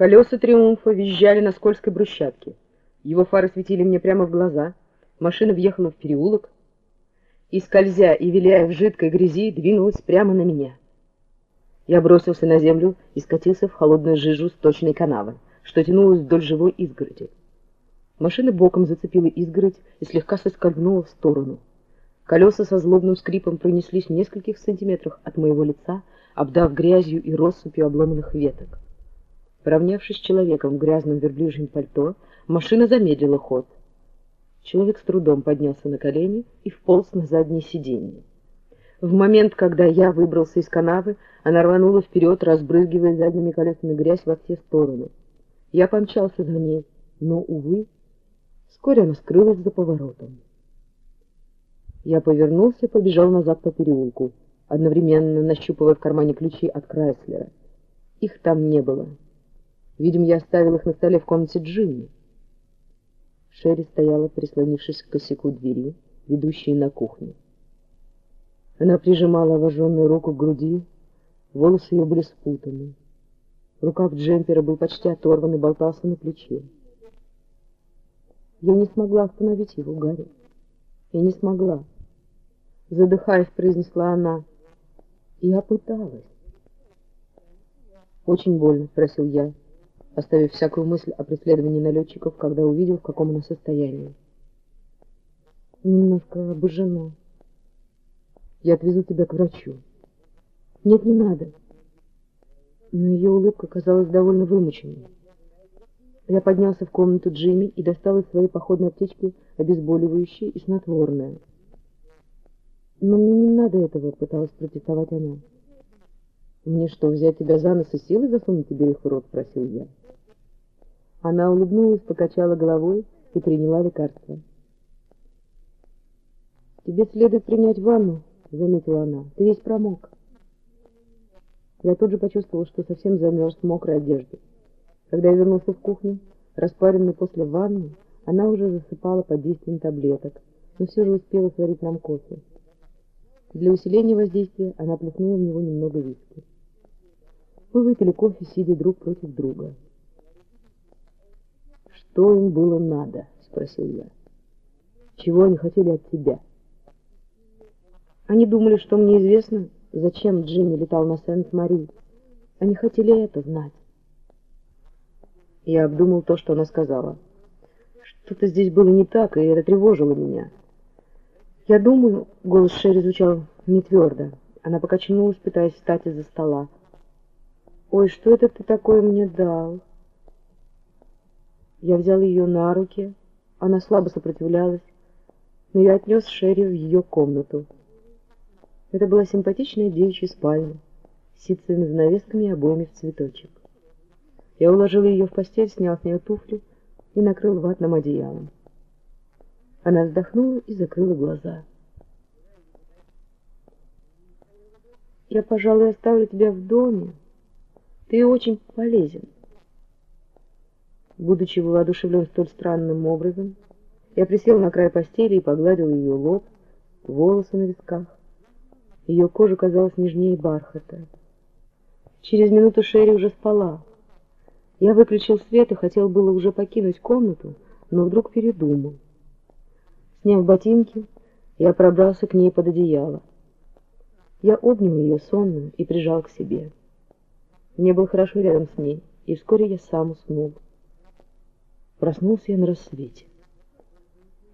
Колеса «Триумфа» визжали на скользкой брусчатке. Его фары светили мне прямо в глаза. Машина въехала в переулок и, скользя и виляя в жидкой грязи, двинулась прямо на меня. Я бросился на землю и скатился в холодную жижу сточной канавы, что тянулась вдоль живой изгороди. Машина боком зацепила изгородь и слегка соскользнула в сторону. Колеса со злобным скрипом пронеслись в нескольких сантиметрах от моего лица, обдав грязью и россыпью обломанных веток. Поравнявшись с человеком в грязном верблюжьем пальто, машина замедлила ход. Человек с трудом поднялся на колени и вполз на заднее сиденье. В момент, когда я выбрался из канавы, она рванула вперед, разбрызгивая задними колесами грязь во все стороны. Я помчался за ней, но, увы, вскоре она скрылась за поворотом. Я повернулся и побежал назад по переулку, одновременно нащупывая в кармане ключи от Крайслера. Их там не было. Видимо, я оставил их на столе в комнате Джимми. Шерри стояла, прислонившись к косяку двери, ведущей на кухню. Она прижимала обожженную руку к груди, волосы ее были спутаны. Рукав джемпера был почти оторван и болтался на плече. Я не смогла остановить его, Гарри. Я не смогла. Задыхаясь, произнесла она. Я пыталась. Очень больно, спросил я оставив всякую мысль о преследовании налетчиков, когда увидел, в каком она состоянии. Немножко обожжено. Я отвезу тебя к врачу. Нет, не надо. Но ее улыбка казалась довольно вымученной. Я поднялся в комнату Джимми и достал из своей походной аптечки обезболивающее и снотворное. «Но мне не надо этого», — пыталась протестовать она. «Мне что, взять тебя за нос и силой засунуть тебе их в рот?» — спросил я. Она улыбнулась, покачала головой и приняла лекарство. «Тебе следует принять ванну», — заметила она. «Ты весь промок». Я тут же почувствовал, что совсем замерз в мокрой одежде. Когда я вернулся в кухню, распаренный после ванны, она уже засыпала под действием таблеток, но все же успела сварить нам кофе. Для усиления воздействия она плеснула в него немного виски. Мы выпили кофе, сидя друг против друга. «Что им было надо?» — спросил я. «Чего они хотели от тебя?» Они думали, что мне известно, зачем Джимми летал на Сент-Мари. Они хотели это знать. Я обдумал то, что она сказала. Что-то здесь было не так, и это тревожило меня. Я думаю, голос Шерри звучал не твердо. Она покачнулась, пытаясь встать из-за стола. «Ой, что это ты такое мне дал?» Я взял ее на руки, она слабо сопротивлялась, но я отнес Шерри в ее комнату. Это была симпатичная девичья спальня, с ситцевыми занавесками и обоями в цветочек. Я уложил ее в постель, снял с нее туфли и накрыл ватным одеялом. Она вздохнула и закрыла глаза. «Я, пожалуй, оставлю тебя в доме. Ты очень полезен». Будучи воодушевлен столь странным образом, я присел на край постели и погладил ее лоб, волосы на висках. Ее кожа казалась нежнее бархата. Через минуту Шерри уже спала. Я выключил свет и хотел было уже покинуть комнату, но вдруг передумал. Сняв ботинки, я пробрался к ней под одеяло. Я обнял ее сонную и прижал к себе. Мне было хорошо рядом с ней, и вскоре я сам уснул. Проснулся я на рассвете.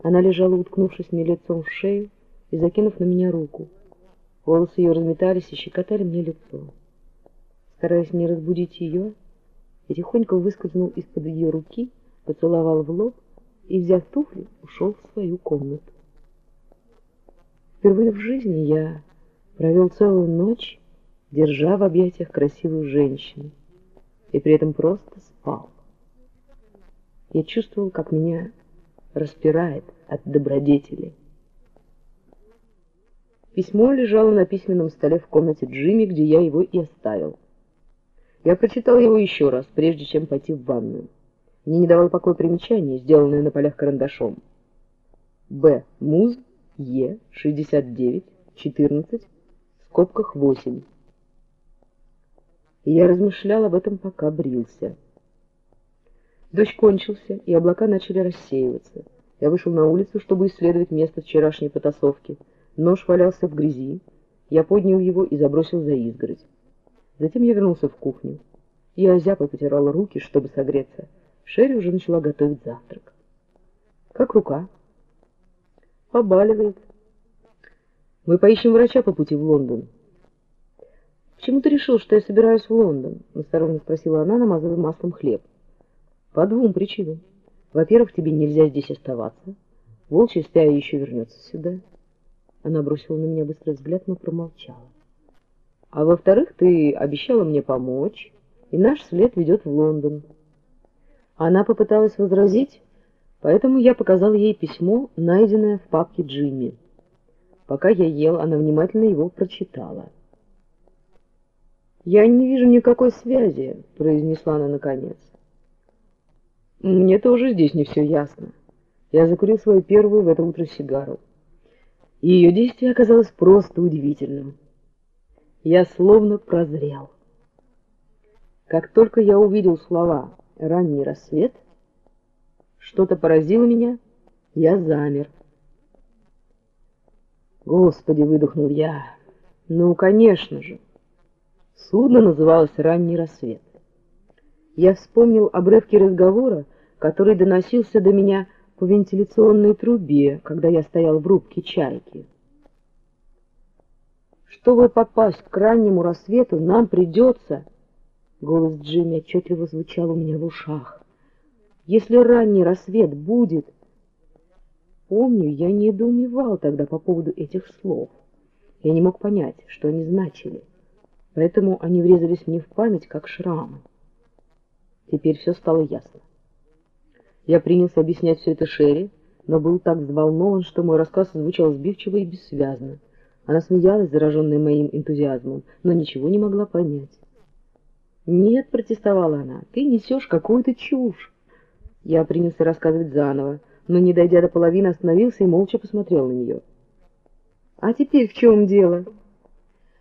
Она лежала, уткнувшись мне лицом в шею и закинув на меня руку. Волосы ее разметались и щекотали мне лицо. Стараясь не разбудить ее, я тихонько выскользнул из-под ее руки, поцеловал в лоб и, взяв туфли, ушел в свою комнату. Впервые в жизни я провел целую ночь, держа в объятиях красивую женщину, и при этом просто спал. Я чувствовал, как меня распирает от добродетели. Письмо лежало на письменном столе в комнате Джимми, где я его и оставил. Я прочитал его еще раз, прежде чем пойти в ванную. Мне не давало покоя примечание, сделанное на полях карандашом. Б. Муз. Е. 69. 14. В скобках 8. И я размышлял об этом, пока брился. Дождь кончился, и облака начали рассеиваться. Я вышел на улицу, чтобы исследовать место вчерашней потасовки. Нож валялся в грязи. Я поднял его и забросил за изгородь. Затем я вернулся в кухню. Я озябо потирала руки, чтобы согреться. Шерри уже начала готовить завтрак. «Как рука?» «Побаливает. Мы поищем врача по пути в Лондон». «Почему ты решил, что я собираюсь в Лондон?» — осторожно спросила она, намазывая маслом хлеб. «По двум причинам. Во-первых, тебе нельзя здесь оставаться. Волчья стая еще вернется сюда». Она бросила на меня быстрый взгляд, но промолчала. «А во-вторых, ты обещала мне помочь, и наш след ведет в Лондон». Она попыталась возразить, поэтому я показал ей письмо, найденное в папке Джимми. Пока я ел, она внимательно его прочитала. «Я не вижу никакой связи», — произнесла она наконец. «Мне тоже здесь не все ясно». Я закурил свою первую в это утро сигару. И ее действие оказалось просто удивительным. Я словно прозрел. Как только я увидел слова «ранний рассвет», что-то поразило меня, я замер. «Господи!» — выдохнул я. «Ну, конечно же!» Судно называлось «Ранний рассвет». Я вспомнил обрывки разговора, который доносился до меня по вентиляционной трубе, когда я стоял в рубке чайки. Чтобы попасть к раннему рассвету, нам придется... Голос Джимми отчетливо звучал у меня в ушах. Если ранний рассвет будет... Помню, я недоумевал тогда по поводу этих слов. Я не мог понять, что они значили поэтому они врезались мне в память, как шрамы. Теперь все стало ясно. Я принялся объяснять все это Шерри, но был так взволнован, что мой рассказ звучал сбивчиво и бессвязно. Она смеялась, зараженная моим энтузиазмом, но ничего не могла понять. «Нет», — протестовала она, — «ты несешь какую-то чушь». Я принялся рассказывать заново, но, не дойдя до половины, остановился и молча посмотрел на нее. «А теперь в чем дело?»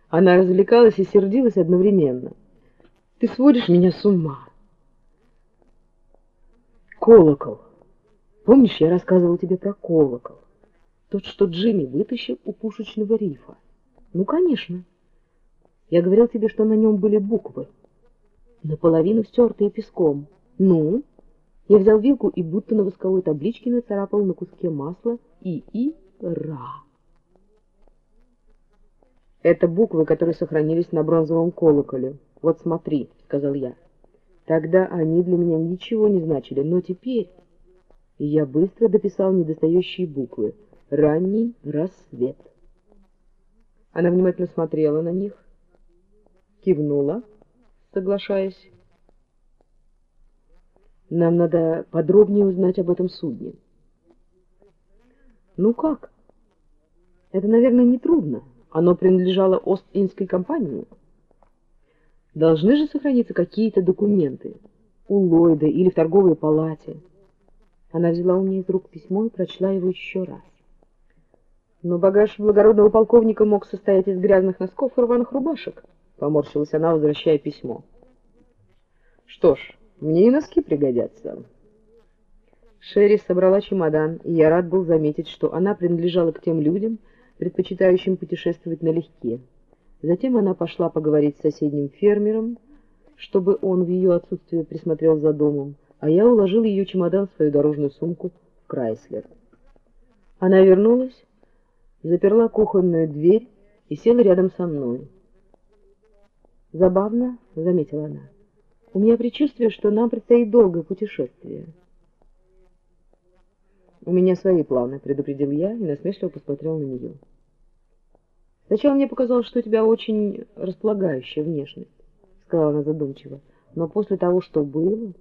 Она развлекалась и сердилась одновременно. «Ты сводишь меня с ума!» «Колокол! Помнишь, я рассказывал тебе про колокол? Тот, что Джимми вытащил у пушечного рифа. Ну, конечно. Я говорил тебе, что на нем были буквы, наполовину стертые песком. Ну?» Я взял вилку и будто на восковой табличке нацарапал на куске масла «И-И-Ра». Это буквы, которые сохранились на бронзовом колоколе. Вот смотри, — сказал я. Тогда они для меня ничего не значили, но теперь... И я быстро дописал недостающие буквы. Ранний рассвет. Она внимательно смотрела на них, кивнула, соглашаясь. Нам надо подробнее узнать об этом судне. Ну как? Это, наверное, нетрудно. трудно. Оно принадлежало Ост-Индской компании. Должны же сохраниться какие-то документы у Ллойда или в торговой палате. Она взяла у меня из рук письмо и прочла его еще раз. Но багаж благородного полковника мог состоять из грязных носков и рваных рубашек, поморщилась она, возвращая письмо. Что ж, мне и носки пригодятся. Шерри собрала чемодан, и я рад был заметить, что она принадлежала к тем людям, предпочитающим путешествовать налегке. Затем она пошла поговорить с соседним фермером, чтобы он в ее отсутствие присмотрел за домом, а я уложил ее чемодан в свою дорожную сумку в Крайслер. Она вернулась, заперла кухонную дверь и села рядом со мной. «Забавно», — заметила она, — «у меня предчувствие, что нам предстоит долгое путешествие». «У меня свои планы», — предупредил я и насмешливо посмотрел на нее. «Сначала мне показалось, что у тебя очень располагающая внешность», — сказала она задумчиво. «Но после того, что было...»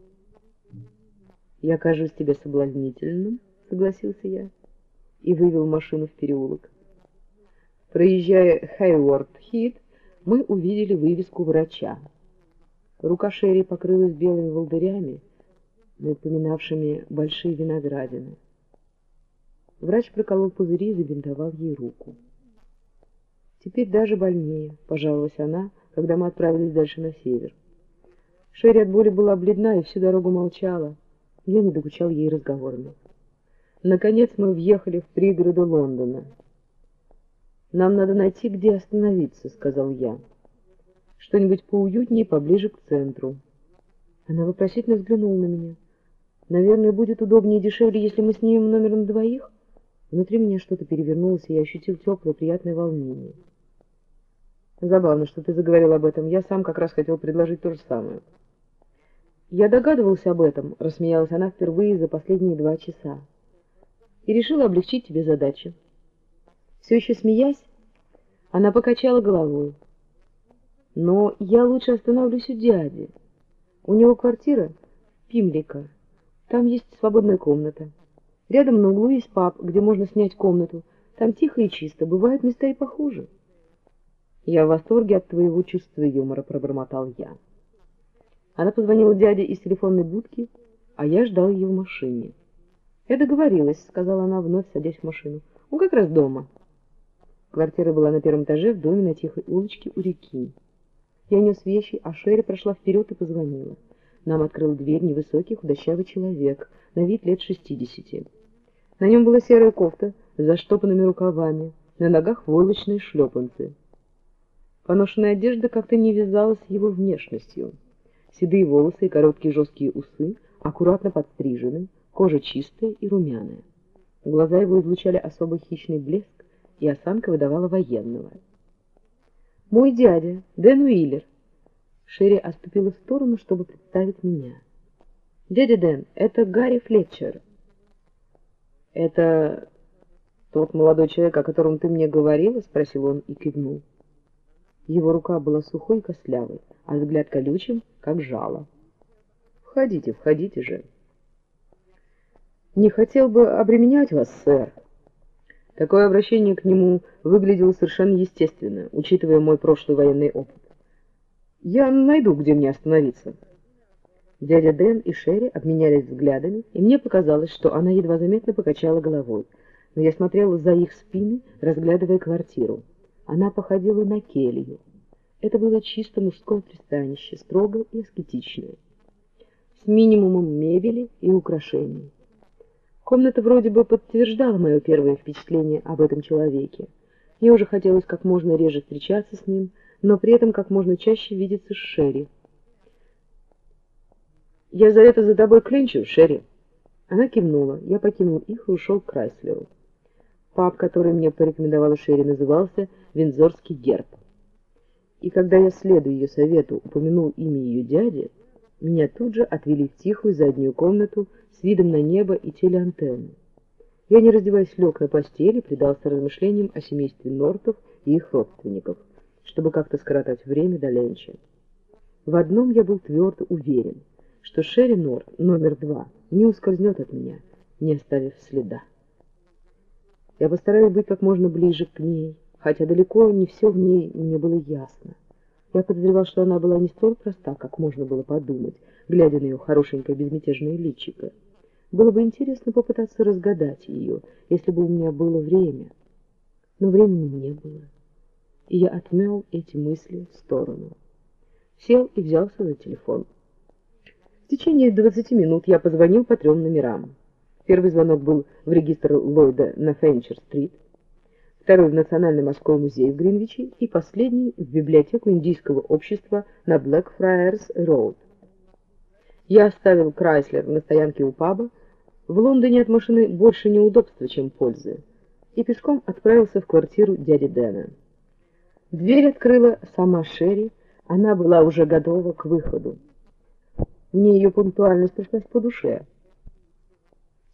«Я кажусь тебе соблазнительным», — согласился я и вывел машину в переулок. Проезжая Хейворд-Хит, мы увидели вывеску врача. Рука Шерри покрылась белыми волдырями, напоминавшими большие виноградины. Врач проколол пузыри и забинтовал ей руку. «Теперь даже больнее», — пожаловалась она, когда мы отправились дальше на север. Шерри от боли была бледна и всю дорогу молчала. Я не докучал ей разговорами. Наконец мы въехали в пригороды Лондона. «Нам надо найти, где остановиться», — сказал я. «Что-нибудь поуютнее, поближе к центру». Она вопросительно взглянула на меня. «Наверное, будет удобнее и дешевле, если мы снимем номер на двоих?» Внутри меня что-то перевернулось, и я ощутил теплое, приятное волнение. Забавно, что ты заговорил об этом. Я сам как раз хотел предложить то же самое. Я догадывался об этом, рассмеялась она впервые за последние два часа. И решила облегчить тебе задачу. Все еще смеясь, она покачала головой. Но я лучше остановлюсь у дяди. У него квартира Пимлика. Там есть свободная комната. Рядом на углу есть паб, где можно снять комнату. Там тихо и чисто, бывают места и похуже. «Я в восторге от твоего чувства юмора», — пробормотал я. Она позвонила дяде из телефонной будки, а я ждал ее в машине. «Я договорилась», — сказала она, вновь садясь в машину. «Он как раз дома». Квартира была на первом этаже в доме на тихой улочке у реки. Я нес вещи, а Шерри прошла вперед и позвонила. Нам открыл дверь невысокий худощавый человек, на вид лет шестидесяти. На нем была серая кофта с заштопанными рукавами, на ногах войлочные шлепанцы. Поношенная одежда как-то не вязалась с его внешностью. Седые волосы и короткие жесткие усы аккуратно подстрижены, кожа чистая и румяная. Глаза его излучали особый хищный блеск, и осанка выдавала военного. «Мой дядя, Дэн Уиллер!» Шерри отступила в сторону, чтобы представить меня. «Дядя Дэн, это Гарри Флетчер». «Это тот молодой человек, о котором ты мне говорила?» — спросил он и кивнул. Его рука была сухой и костлявой, а взгляд колючим, как жало. «Входите, входите же!» «Не хотел бы обременять вас, сэр!» Такое обращение к нему выглядело совершенно естественно, учитывая мой прошлый военный опыт. «Я найду, где мне остановиться». Дядя Дэн и Шерри обменялись взглядами, и мне показалось, что она едва заметно покачала головой, но я смотрела за их спины, разглядывая квартиру. Она походила на келью. Это было чисто мужское пристанище, строгое и аскетичное, с минимумом мебели и украшений. Комната вроде бы подтверждала мое первое впечатление об этом человеке. Мне уже хотелось как можно реже встречаться с ним, но при этом как можно чаще видеться с Шерри. «Я за это за тобой клинчу, Шерри!» Она кивнула. Я покинул их и ушел к Крайслеру. Паб, который мне порекомендовала Шерри, назывался «Виндзорский герб». И когда я, следуя ее совету, упомянул имя ее дяди, меня тут же отвели в тихую заднюю комнату с видом на небо и телеантенну. Я, не раздеваясь, лег на постели предался размышлениям о семействе Нортов и их родственников, чтобы как-то скоротать время до ленча. В одном я был твердо уверен, что Шерри Норт номер два не ускользнет от меня, не оставив следа. Я постараюсь быть как можно ближе к ней, хотя далеко не все в ней мне было ясно. Я подозревал, что она была не столь проста, как можно было подумать, глядя на ее хорошенькое безмятежное личико. Было бы интересно попытаться разгадать ее, если бы у меня было время. Но времени не было, и я отмел эти мысли в сторону. Сел и взялся за телефон. В течение двадцати минут я позвонил по трем номерам. Первый звонок был в регистр Ллойда на Фенчер-стрит, второй в Национальный морской музей в Гринвиче и последний в библиотеку Индийского общества на Блэкфрайерс-роуд. Я оставил Крайслер на стоянке у паба, в Лондоне от машины больше неудобства, чем пользы, и пешком отправился в квартиру дяди Дэна. Дверь открыла сама Шерри, она была уже готова к выходу. Мне ее пунктуальность пришлась по душе.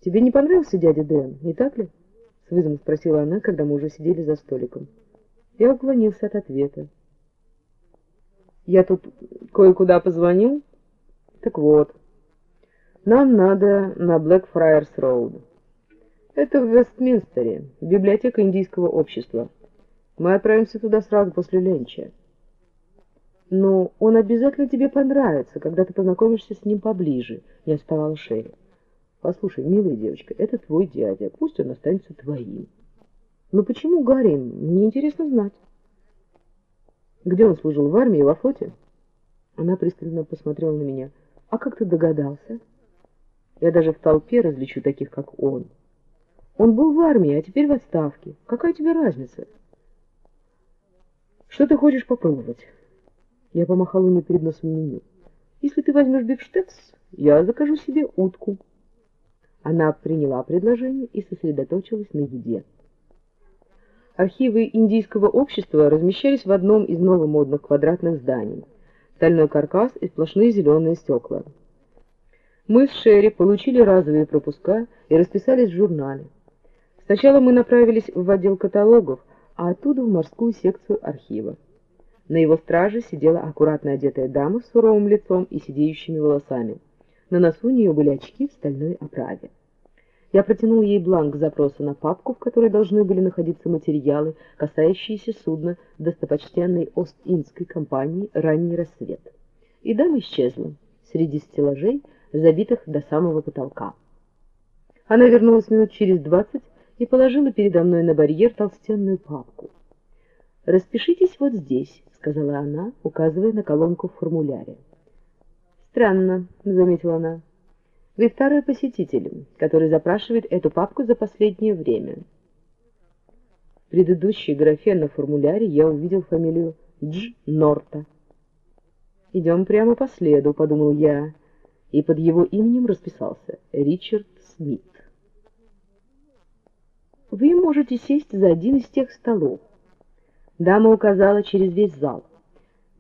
«Тебе не понравился дядя Дэн, не так ли?» — с вызовом спросила она, когда мы уже сидели за столиком. Я уклонился от ответа. «Я тут кое-куда позвонил. Так вот, нам надо на Блэкфрайерс-роуд. Это в Вестминстере, библиотека индийского общества. Мы отправимся туда сразу после ленча. Но он обязательно тебе понравится, когда ты познакомишься с ним поближе, не отставала Шерри. Послушай, милая девочка, это твой дядя, пусть он останется твоим. Но почему Гарри? Мне интересно знать. Где он служил, в армии, во флоте? Она пристально посмотрела на меня. А как ты догадался? Я даже в толпе различу таких, как он. Он был в армии, а теперь в отставке. Какая тебе разница? Что ты хочешь попробовать? Я помахала мне перед носом меню. Если ты возьмешь бифштекс, я закажу себе утку. Она приняла предложение и сосредоточилась на еде. Архивы индийского общества размещались в одном из новомодных квадратных зданий. Стальной каркас и сплошные зеленые стекла. Мы с Шерри получили разовые пропуска и расписались в журнале. Сначала мы направились в отдел каталогов, а оттуда в морскую секцию архива. На его страже сидела аккуратно одетая дама с суровым лицом и сидеющими волосами. На носу у нее были очки в стальной оправе. Я протянул ей бланк запроса на папку, в которой должны были находиться материалы, касающиеся судна достопочтенной Ост-Индской компании «Ранний рассвет». И дама исчезла среди стеллажей, забитых до самого потолка. Она вернулась минут через двадцать и положила передо мной на барьер толстенную папку. «Распишитесь вот здесь», — сказала она, указывая на колонку в формуляре. «Странно», — заметила она. Вы второй посетитель, который запрашивает эту папку за последнее время. В предыдущей графе на формуляре я увидел фамилию Дж. Норта. «Идем прямо по следу», — подумал я, и под его именем расписался Ричард Смит. «Вы можете сесть за один из тех столов». Дама указала через весь зал.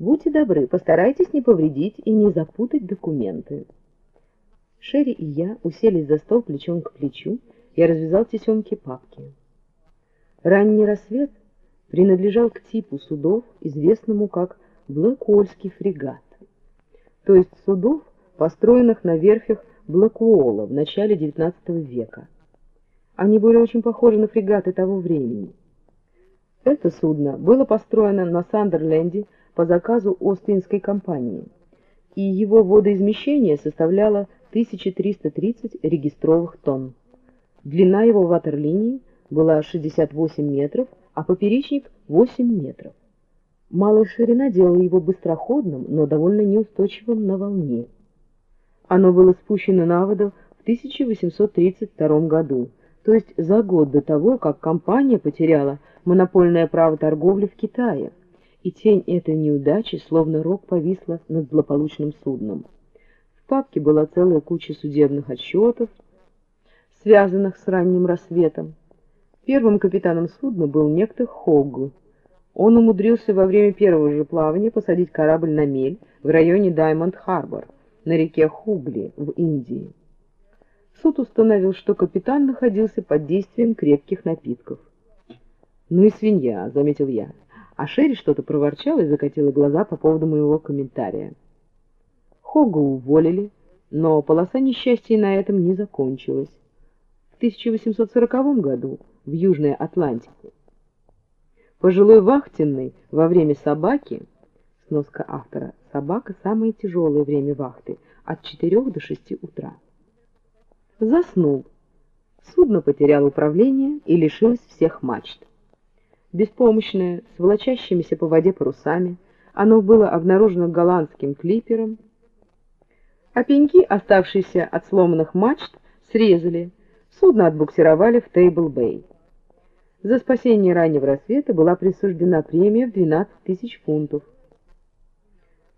«Будьте добры, постарайтесь не повредить и не запутать документы». Шерри и я уселись за стол плечом к плечу, я развязал тесемки папки. Ранний рассвет принадлежал к типу судов, известному как Блэкуольский фрегат, то есть судов, построенных на верфях Блэкуола в начале XIX века. Они были очень похожи на фрегаты того времени. Это судно было построено на Сандерленде по заказу Остинской компании, и его водоизмещение составляло 1330 регистровых тонн. Длина его ватерлинии была 68 метров, а поперечник 8 метров. Малая ширина делала его быстроходным, но довольно неустойчивым на волне. Оно было спущено на воду в 1832 году, то есть за год до того, как компания потеряла монопольное право торговли в Китае, и тень этой неудачи словно рог повисла над злополучным судном папке была целая куча судебных отчетов, связанных с ранним рассветом. Первым капитаном судна был некто Хогг. Он умудрился во время первого же плавания посадить корабль на мель в районе Даймонд-Харбор на реке Хугли в Индии. Суд установил, что капитан находился под действием крепких напитков. «Ну и свинья», — заметил я. А Шерри что-то проворчала и закатила глаза по поводу моего комментария. Хога уволили, но полоса несчастья на этом не закончилась. В 1840 году в Южной Атлантике пожилой вахтенный во время собаки, сноска автора, собака – самое тяжелое время вахты, от 4 до 6 утра, заснул. Судно потеряло управление и лишилось всех мачт. Беспомощное, с волочащимися по воде парусами, оно было обнаружено голландским клипером, а пеньки, оставшиеся от сломанных мачт, срезали, судно отбуксировали в Тейбл-Бэй. За спасение раннего рассвета была присуждена премия в 12 тысяч фунтов.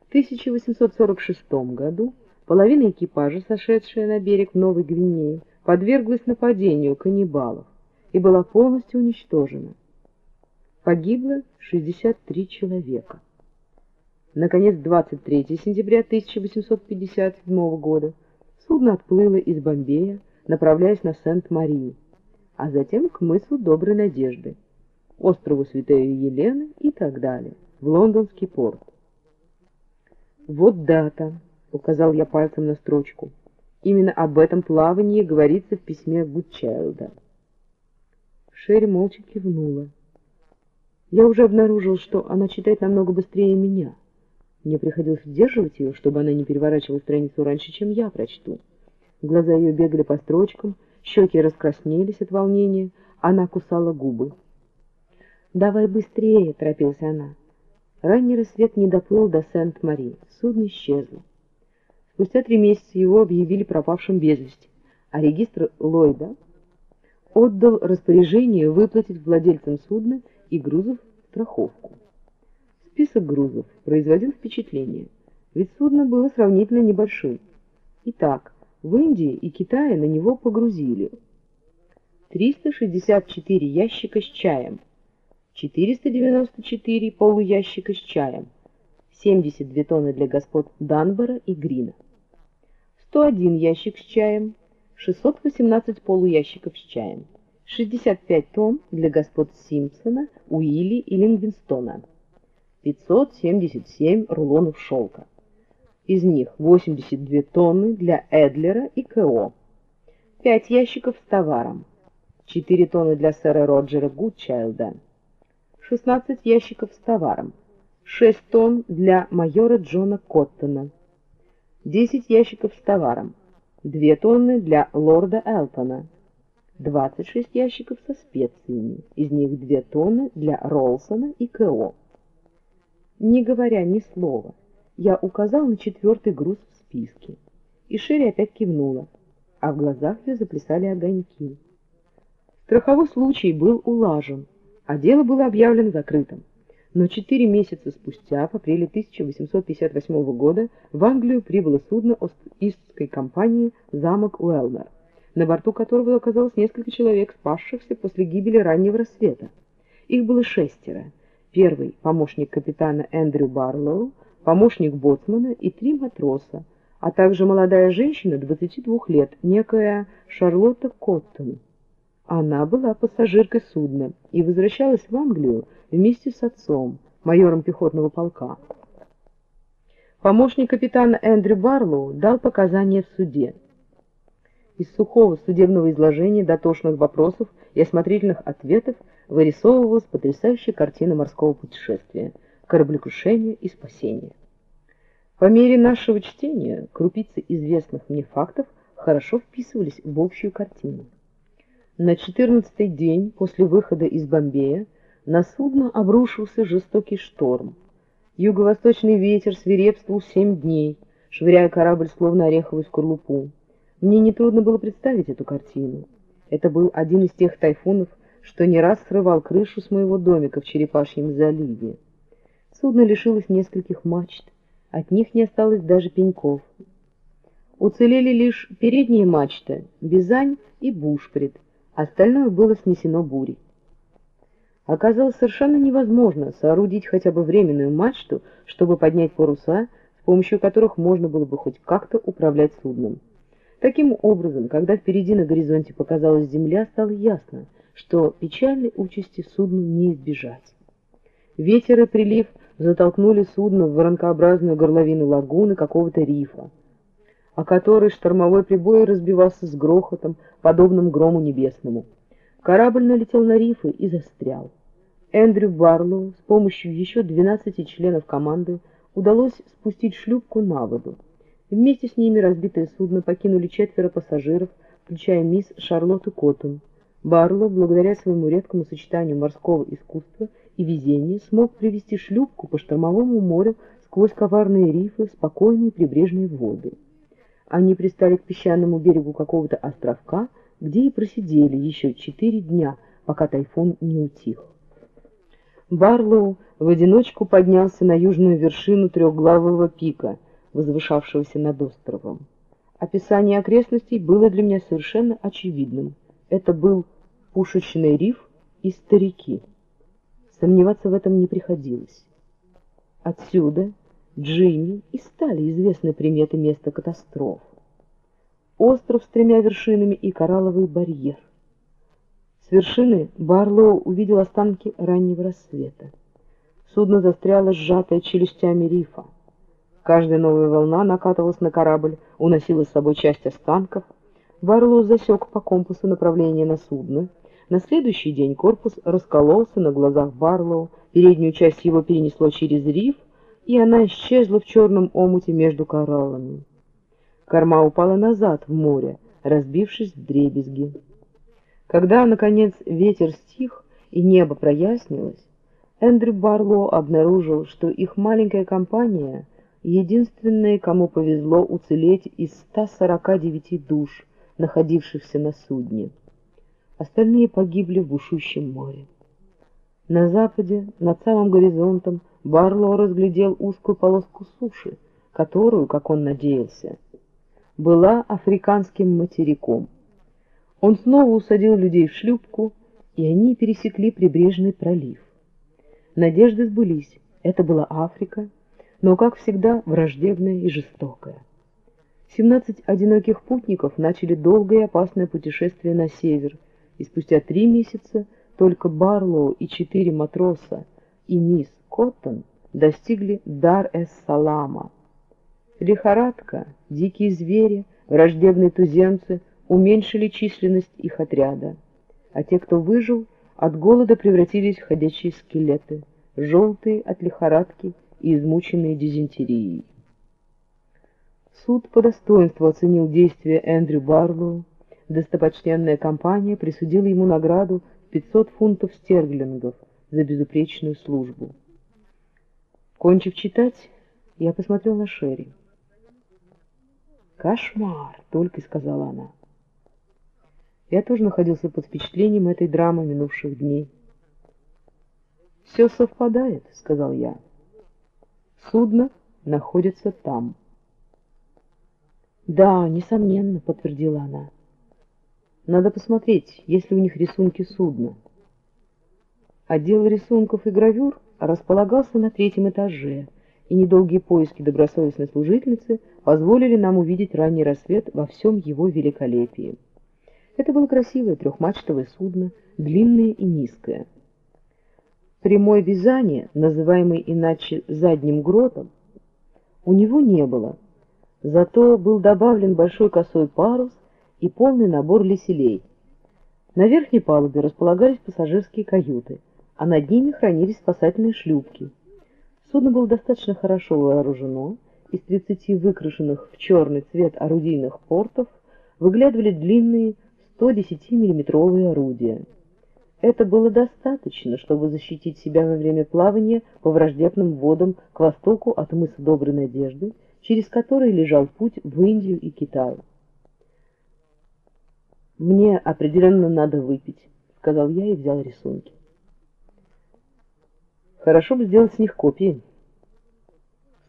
В 1846 году половина экипажа, сошедшая на берег в Новой Гвинее, подверглась нападению каннибалов и была полностью уничтожена. Погибло 63 человека. Наконец, 23 сентября 1857 года судно отплыло из Бомбея, направляясь на Сент-Марии, а затем к мысу Доброй Надежды, острову Святой Елены и так далее, в лондонский порт. «Вот дата», — указал я пальцем на строчку. «Именно об этом плавании говорится в письме Гудчайлда». Шерри молча кивнула. Я уже обнаружил, что она читает намного быстрее меня. Мне приходилось удерживать ее, чтобы она не переворачивала страницу раньше, чем я прочту. Глаза ее бегали по строчкам, щеки раскраснелись от волнения, она кусала губы. «Давай быстрее!» — торопилась она. Ранний рассвет не доплыл до Сент-Мари, судно исчезло. Спустя три месяца его объявили пропавшим без вести. а регистр Ллойда отдал распоряжение выплатить владельцам судна и грузов страховку. Список грузов производил впечатление, ведь судно было сравнительно небольшим. Итак, в Индии и Китае на него погрузили 364 ящика с чаем, 494 полуящика с чаем, 72 тонны для господ Данбора и Грина, 101 ящик с чаем, 618 полуящиков с чаем, 65 тонн для господ Симпсона, Уилли и Лингвинстона, 577 рулонов шелка. Из них 82 тонны для Эдлера и КО, 5 ящиков с товаром, 4 тонны для сэра Роджера Гудчайлда, 16 ящиков с товаром, 6 тонн для майора Джона Коттона, 10 ящиков с товаром, 2 тонны для лорда Элтона, 26 ящиков со специями, из них 2 тонны для Ролсона и КО. Не говоря ни слова, я указал на четвертый груз в списке, и Шерри опять кивнула, а в глазах ее заплясали огоньки. Страховой случай был улажен, а дело было объявлено закрытым. Но четыре месяца спустя, в апреле 1858 года, в Англию прибыло судно Ост-Истской компании «Замок Уэлмер», на борту которого оказалось несколько человек, спасшихся после гибели раннего рассвета. Их было шестеро. Первый — помощник капитана Эндрю Барлоу, помощник боцмана и три матроса, а также молодая женщина 22 лет, некая Шарлотта Коттон. Она была пассажиркой судна и возвращалась в Англию вместе с отцом, майором пехотного полка. Помощник капитана Эндрю Барлоу дал показания в суде. Из сухого судебного изложения дотошных вопросов и осмотрительных ответов вырисовывалась потрясающая картина морского путешествия, кораблекрушения и спасения. По мере нашего чтения крупицы известных мне фактов хорошо вписывались в общую картину. На четырнадцатый день после выхода из Бомбея на судно обрушился жестокий шторм. Юго-восточный ветер свирепствовал семь дней, швыряя корабль словно ореховую скорлупу. Мне нетрудно было представить эту картину. Это был один из тех тайфунов, что не раз срывал крышу с моего домика в Черепашьем заливе. Судно лишилось нескольких мачт, от них не осталось даже пеньков. Уцелели лишь передние мачты, Бизань и Бушприт, остальное было снесено бурей. Оказалось совершенно невозможно соорудить хотя бы временную мачту, чтобы поднять паруса, с помощью которых можно было бы хоть как-то управлять судном. Таким образом, когда впереди на горизонте показалась земля, стало ясно, что печальной участи судну не избежать. Ветер и прилив затолкнули судно в воронкообразную горловину лагуны какого-то рифа, о которой штормовой прибой разбивался с грохотом, подобным грому небесному. Корабль налетел на рифы и застрял. Эндрю Барлоу с помощью еще 12 членов команды удалось спустить шлюпку на воду. Вместе с ними разбитое судно покинули четверо пассажиров, включая мисс Шарлотту Коттон. Барлоу, благодаря своему редкому сочетанию морского искусства и везения, смог привести шлюпку по штормовому морю сквозь коварные рифы в спокойные прибрежные воды. Они пристали к песчаному берегу какого-то островка, где и просидели еще четыре дня, пока тайфун не утих. Барлоу в одиночку поднялся на южную вершину трехглавого пика, возвышавшегося над островом. Описание окрестностей было для меня совершенно очевидным. Это был пушечный риф и старики. Сомневаться в этом не приходилось. Отсюда Джимми и стали известны приметы места катастроф остров с тремя вершинами и коралловый барьер. С вершины Барлоу увидел останки раннего рассвета. Судно застряло сжатое челюстями рифа. Каждая новая волна накатывалась на корабль, уносила с собой часть останков. Барлоу засек по компасу направление на судно. На следующий день корпус раскололся на глазах Барлоу, переднюю часть его перенесло через риф, и она исчезла в черном омуте между кораллами. Корма упала назад в море, разбившись в дребезги. Когда, наконец, ветер стих и небо прояснилось, Эндрю Барлоу обнаружил, что их маленькая компания — единственная, кому повезло уцелеть из 149 душ, находившихся на судне. Остальные погибли в бушующем море. На западе, над самым горизонтом, Барлоу разглядел узкую полоску суши, которую, как он надеялся, была африканским материком. Он снова усадил людей в шлюпку, и они пересекли прибрежный пролив. Надежды сбылись. Это была Африка, но, как всегда, враждебная и жестокая. Семнадцать одиноких путников начали долгое и опасное путешествие на север, и спустя три месяца только Барлоу и четыре матроса и мисс Коттон достигли Дар-эс-Салама. Лихорадка, дикие звери, враждебные туземцы уменьшили численность их отряда, а те, кто выжил, от голода превратились в ходячие скелеты, желтые от лихорадки и измученные дизентерией. Суд по достоинству оценил действия Эндрю Барлоу, достопочтенная компания присудила ему награду 500 фунтов стерлингов за безупречную службу. Кончив читать, я посмотрел на Шерри. «Кошмар!» — только сказала она. Я тоже находился под впечатлением этой драмы минувших дней. «Все совпадает», — сказал я. «Судно находится там». «Да, несомненно», — подтвердила она. «Надо посмотреть, есть ли у них рисунки судна». Отдел рисунков и гравюр располагался на третьем этаже, и недолгие поиски добросовестной служительницы позволили нам увидеть ранний рассвет во всем его великолепии. Это было красивое трехмачтовое судно, длинное и низкое. Прямой вязание, называемый иначе задним гротом, у него не было, зато был добавлен большой косой парус и полный набор леселей. На верхней палубе располагались пассажирские каюты, а над ними хранились спасательные шлюпки. Судно было достаточно хорошо вооружено, из 30 выкрашенных в черный цвет орудийных портов выглядывали длинные 110-миллиметровые орудия. Это было достаточно, чтобы защитить себя во время плавания по враждебным водам к востоку от мыса Доброй Надежды, через который лежал путь в Индию и Китай. «Мне определенно надо выпить», — сказал я и взял рисунки. «Хорошо бы сделать с них копии».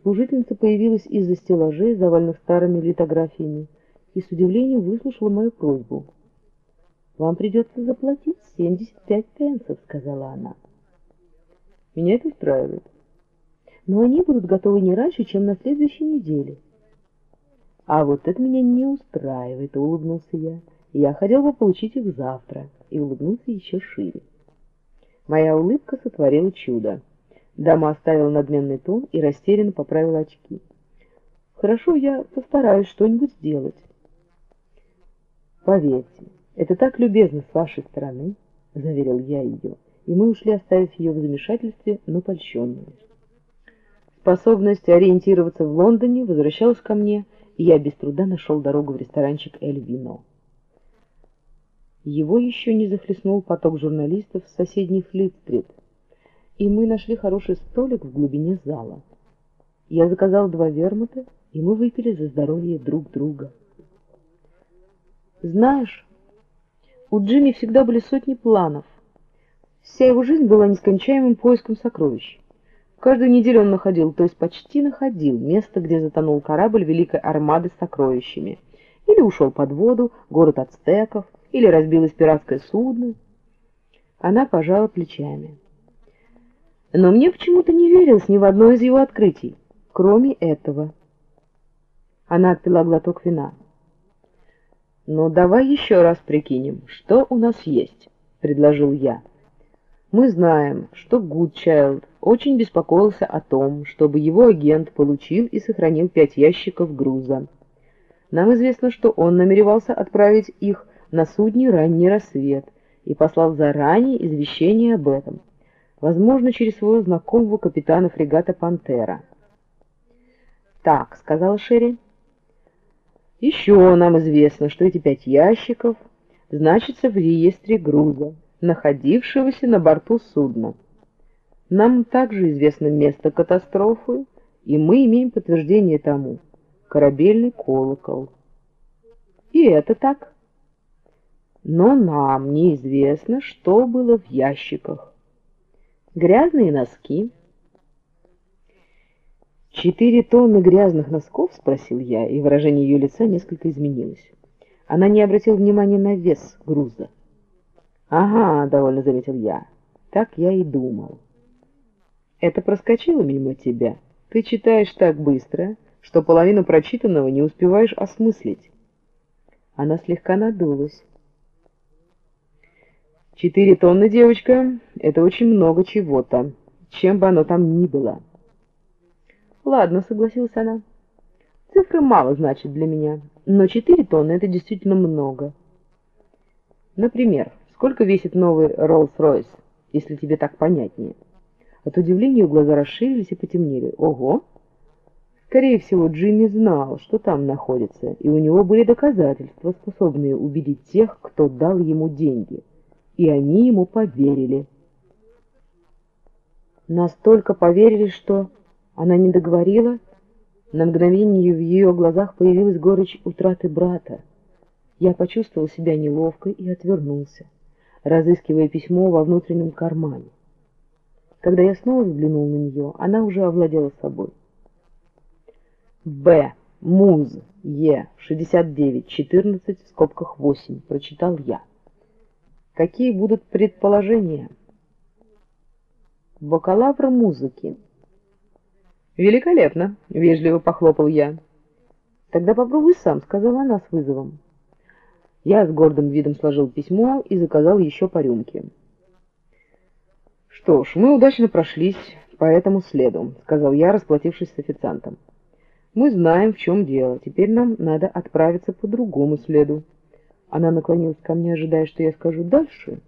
Служительница появилась из-за стеллажей, заваленных старыми литографиями, и с удивлением выслушала мою просьбу. «Вам придется заплатить 75 пенсов», — сказала она. «Меня это устраивает. Но они будут готовы не раньше, чем на следующей неделе». «А вот это меня не устраивает», — улыбнулся я. «Я хотел бы получить их завтра», — и улыбнулся еще шире. Моя улыбка сотворила чудо. Дама оставила надменный тон и растерянно поправила очки. «Хорошо, я постараюсь что-нибудь сделать». «Поверьте, «Это так любезно с вашей стороны», — заверил я ее, и мы ушли, оставив ее в замешательстве, но польщенную. Способность ориентироваться в Лондоне возвращалась ко мне, и я без труда нашел дорогу в ресторанчик «Эль Вино». Его еще не захлестнул поток журналистов с соседней Флит-стрит, и мы нашли хороший столик в глубине зала. Я заказал два вермута, и мы выпили за здоровье друг друга. «Знаешь...» У Джимми всегда были сотни планов. Вся его жизнь была нескончаемым поиском сокровищ. Каждую неделю он находил, то есть почти находил, место, где затонул корабль Великой Армады с сокровищами. Или ушел под воду, город ацтеков, или разбилось пиратское судно. Она пожала плечами. Но мне почему-то не верилось ни в одно из его открытий, кроме этого. Она отпила глоток вина. «Ну, давай еще раз прикинем, что у нас есть», — предложил я. «Мы знаем, что Гудчайлд очень беспокоился о том, чтобы его агент получил и сохранил пять ящиков груза. Нам известно, что он намеревался отправить их на судне «Ранний рассвет» и послал заранее извещение об этом, возможно, через своего знакомого капитана фрегата «Пантера». «Так», — сказал Шерри, еще нам известно, что эти пять ящиков значатся в реестре груза, находившегося на борту судна. Нам также известно место катастрофы, и мы имеем подтверждение тому — корабельный колокол. И это так. но нам неизвестно, что было в ящиках. Грязные носки. «Четыре тонны грязных носков?» — спросил я, и выражение ее лица несколько изменилось. Она не обратила внимания на вес груза. «Ага», — довольно заметил я, — «так я и думал». «Это проскочило мимо тебя. Ты читаешь так быстро, что половину прочитанного не успеваешь осмыслить». Она слегка надулась. Четыре тонны, девочка, это очень много чего-то, чем бы оно там ни было. Ладно, согласилась она. Цифры мало значат для меня, но четыре тонны — это действительно много. Например, сколько весит новый Роллс-Ройс, если тебе так понятнее? От удивления глаза расширились и потемнели. Ого! Скорее всего, Джимми знал, что там находится, и у него были доказательства, способные убедить тех, кто дал ему деньги — и они ему поверили. Настолько поверили, что она не договорила, на мгновение в ее глазах появилась горечь утраты брата. Я почувствовал себя неловко и отвернулся, разыскивая письмо во внутреннем кармане. Когда я снова взглянул на нее, она уже овладела собой. «Б. Муз. Е. 69. 14. В скобках 8», — прочитал я. Какие будут предположения? Бакалавр музыки. Великолепно, вежливо похлопал я. Тогда попробуй сам, сказала она с вызовом. Я с гордым видом сложил письмо и заказал еще по рюмке. Что ж, мы удачно прошлись по этому следу, сказал я, расплатившись с официантом. Мы знаем, в чем дело. Теперь нам надо отправиться по другому следу. Она наклонилась ко мне, ожидая, что я скажу дальше.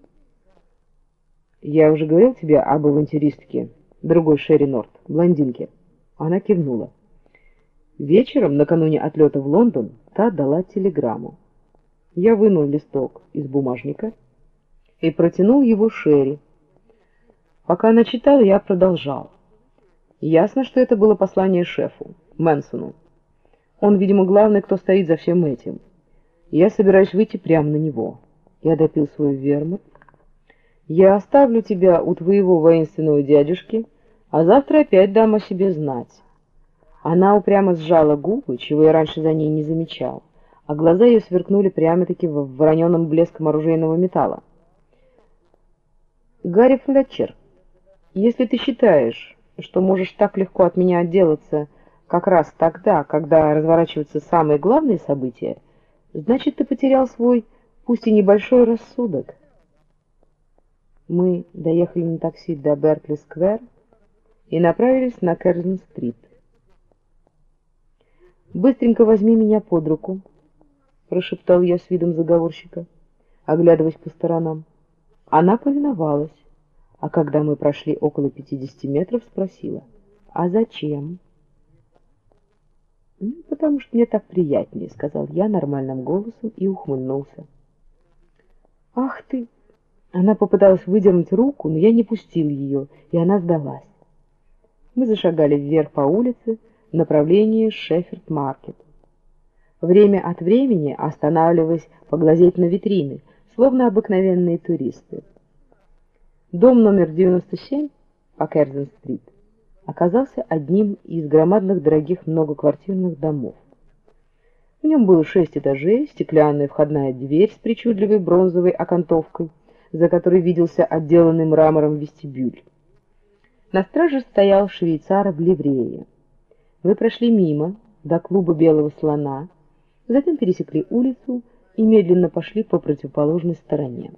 «Я уже говорил тебе об авантюристке, другой Шерри Норт, блондинке». Она кивнула. Вечером, накануне отлета в Лондон, та дала телеграмму. Я вынул листок из бумажника и протянул его Шерри. Пока она читала, я продолжал. Ясно, что это было послание шефу, Мэнсону. Он, видимо, главный, кто стоит за всем этим. Я собираюсь выйти прямо на него. Я допил свой вермут. Я оставлю тебя у твоего воинственного дядюшки, а завтра опять дам о себе знать. Она упрямо сжала губы, чего я раньше за ней не замечал, а глаза ее сверкнули прямо-таки в вороненном блеском оружейного металла. Гарри Флетчер, если ты считаешь, что можешь так легко от меня отделаться как раз тогда, когда разворачиваются самые главные события, Значит, ты потерял свой, пусть и небольшой рассудок. Мы доехали на такси до Беркли-сквер и направились на Керзен-стрит. «Быстренько возьми меня под руку», — прошептал я с видом заговорщика, оглядываясь по сторонам. Она повиновалась, а когда мы прошли около пятидесяти метров, спросила, «А зачем?» «Ну, потому что мне так приятнее», — сказал я нормальным голосом и ухмыльнулся. «Ах ты!» Она попыталась выдернуть руку, но я не пустил ее, и она сдалась. Мы зашагали вверх по улице в направлении Шеффорд-маркет. Время от времени останавливаясь поглазеть на витрины, словно обыкновенные туристы. Дом номер 97 по Керзен-стрит оказался одним из громадных дорогих многоквартирных домов. В нем было шесть этажей, стеклянная входная дверь с причудливой бронзовой окантовкой, за которой виделся отделанный мрамором вестибюль. На страже стоял швейцар в ливрее. Мы прошли мимо, до клуба «Белого слона», затем пересекли улицу и медленно пошли по противоположной стороне.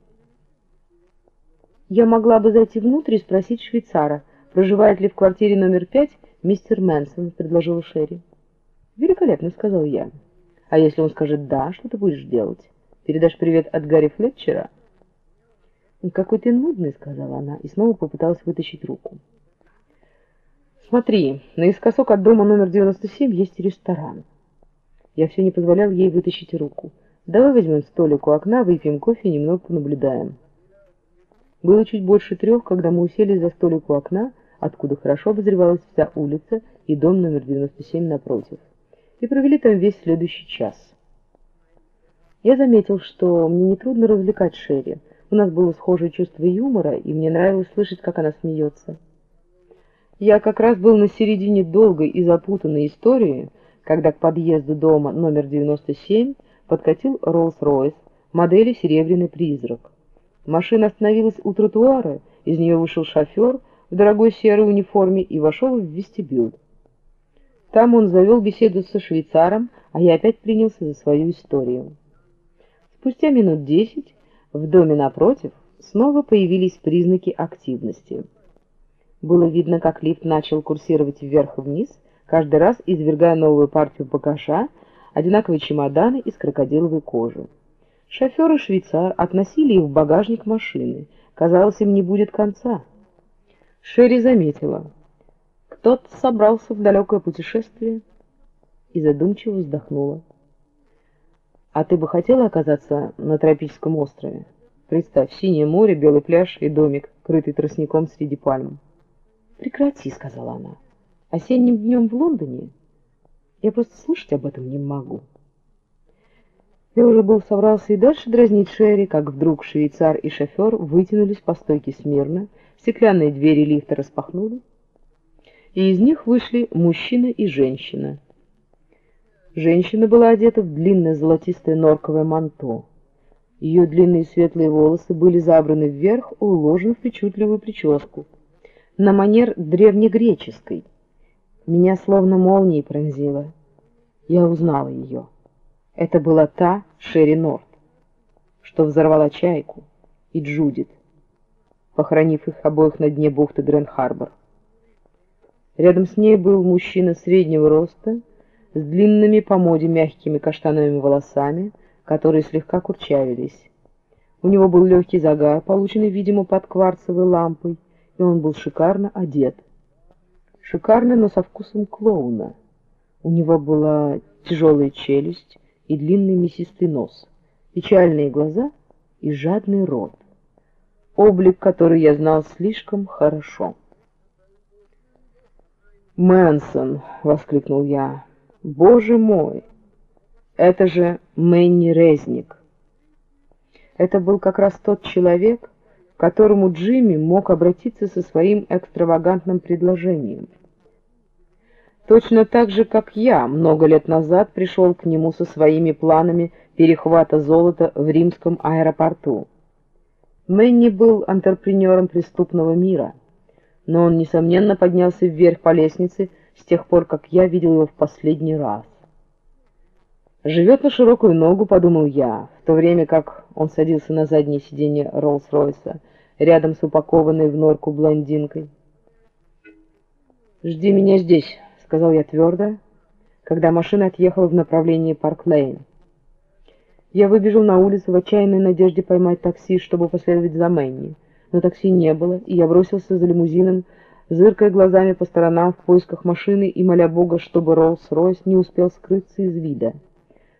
Я могла бы зайти внутрь и спросить швейцара, «Проживает ли в квартире номер пять мистер Мэнсон?» — предложила Шерри. «Великолепно», — сказал я. «А если он скажет «да», что ты будешь делать? Передашь привет от Гарри Флетчера?» «Какой ты нудный», — сказала она, и снова попыталась вытащить руку. «Смотри, наискосок от дома номер 97 есть ресторан». Я все не позволял ей вытащить руку. «Давай возьмем столик у окна, выпьем кофе и немного понаблюдаем». Было чуть больше трех, когда мы уселись за столик у окна, откуда хорошо обозревалась вся улица и дом номер 97 напротив, и провели там весь следующий час. Я заметил, что мне нетрудно развлекать Шерри. У нас было схожее чувство юмора, и мне нравилось слышать, как она смеется. Я как раз был на середине долгой и запутанной истории, когда к подъезду дома номер 97 подкатил Роллс-Ройс модели «Серебряный призрак». Машина остановилась у тротуара, из нее вышел шофер в дорогой серой униформе и вошел в вестибюль. Там он завел беседу со швейцаром, а я опять принялся за свою историю. Спустя минут десять в доме напротив снова появились признаки активности. Было видно, как лифт начал курсировать вверх и вниз, каждый раз извергая новую партию багажа, одинаковые чемоданы из крокодиловой кожи. Шофер и швейцар относили их в багажник машины. Казалось, им не будет конца. Шерри заметила. Кто-то собрался в далекое путешествие и задумчиво вздохнула. А ты бы хотела оказаться на тропическом острове? Представь, синее море, белый пляж и домик, крытый тростником среди пальм. Прекрати, сказала она. Осенним днем в Лондоне? Я просто слушать об этом не могу. Я уже был собрался и дальше дразнить Шерри, как вдруг швейцар и шофер вытянулись по стойке смирно, стеклянные двери лифта распахнули, и из них вышли мужчина и женщина. Женщина была одета в длинное золотистое норковое манто. Ее длинные светлые волосы были забраны вверх и уложены в причудливую прическу, на манер древнегреческой. Меня словно молнией пронзило. Я узнала ее. Это была та Шерри Норт, что взорвала чайку, и Джудит, похоронив их обоих на дне бухты Грэнд-Харбор. Рядом с ней был мужчина среднего роста, с длинными по моде мягкими каштановыми волосами, которые слегка курчавились. У него был легкий загар, полученный, видимо, под кварцевой лампой, и он был шикарно одет. Шикарно, но со вкусом клоуна. У него была тяжелая челюсть и длинный мясистый нос, печальные глаза и жадный рот. Облик, который я знал слишком хорошо. «Мэнсон!» — воскликнул я. Боже мой! Это же Мэнни Резник. Это был как раз тот человек, к которому Джимми мог обратиться со своим экстравагантным предложением. Точно так же, как я много лет назад пришел к нему со своими планами перехвата золота в римском аэропорту. Мэнни был антрепренером преступного мира, но он, несомненно, поднялся вверх по лестнице с тех пор, как я видел его в последний раз. «Живет на широкую ногу», — подумал я, в то время как он садился на заднее сиденье Роллс-Ройса, рядом с упакованной в норку блондинкой. «Жди меня здесь», — сказал я твердо, когда машина отъехала в направлении Парк-Лейн. Я выбежал на улицу в отчаянной надежде поймать такси, чтобы последовать за Мэнни. Но такси не было, и я бросился за лимузином, зыркая глазами по сторонам в поисках машины и моля Бога, чтобы Роллс-Ройс не успел скрыться из вида.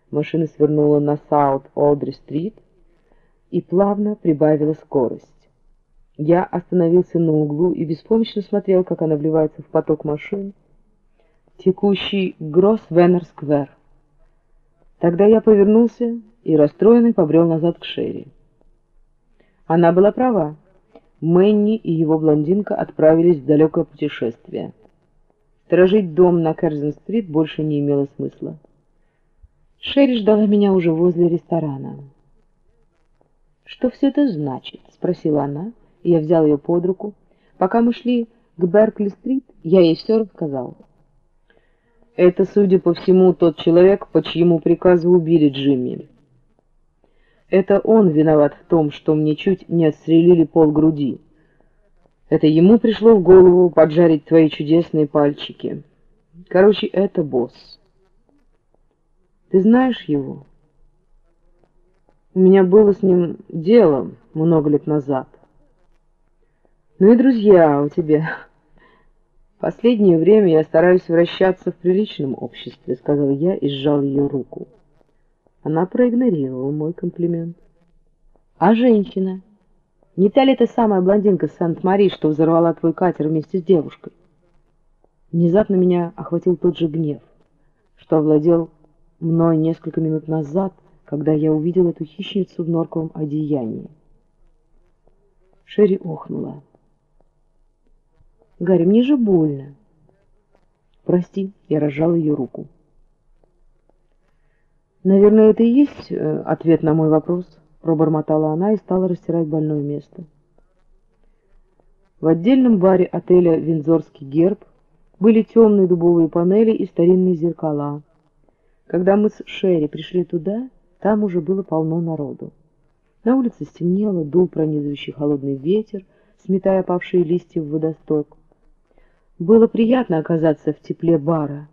Машина свернула на Саут-Олдри-стрит и плавно прибавила скорость. Я остановился на углу и беспомощно смотрел, как она вливается в поток машин, текущий Гросс-Веннер-сквер. Тогда я повернулся и, расстроенный, побрел назад к Шерри. Она была права. Мэнни и его блондинка отправились в далекое путешествие. Сторожить дом на Керзен-стрит больше не имело смысла. Шерри ждала меня уже возле ресторана. «Что все это значит?» — спросила она, я взял ее под руку. Пока мы шли к Беркли-стрит, я ей все рассказал. Это, судя по всему, тот человек, по чьему приказу убили Джимми. Это он виноват в том, что мне чуть не отстрелили пол груди. Это ему пришло в голову поджарить твои чудесные пальчики. Короче, это босс. Ты знаешь его? У меня было с ним дело много лет назад. Ну и друзья у тебя. Последнее время я стараюсь вращаться в приличном обществе, сказал я и сжал ее руку. Она проигнорировала мой комплимент. А женщина? Не та ли эта самая блондинка с Сант-Мари, что взорвала твой катер вместе с девушкой? Внезапно меня охватил тот же гнев, что овладел мной несколько минут назад, когда я увидел эту хищницу в норковом одеянии. Шерри охнула. «Гарри, мне же больно!» «Прости», — я разжал ее руку. «Наверное, это и есть э, ответ на мой вопрос», — пробормотала она и стала растирать больное место. В отдельном баре отеля «Виндзорский герб» были темные дубовые панели и старинные зеркала. Когда мы с Шерри пришли туда, там уже было полно народу. На улице стемнело, дул пронизывающий холодный ветер, сметая опавшие листья в водосток. Было приятно оказаться в тепле бара.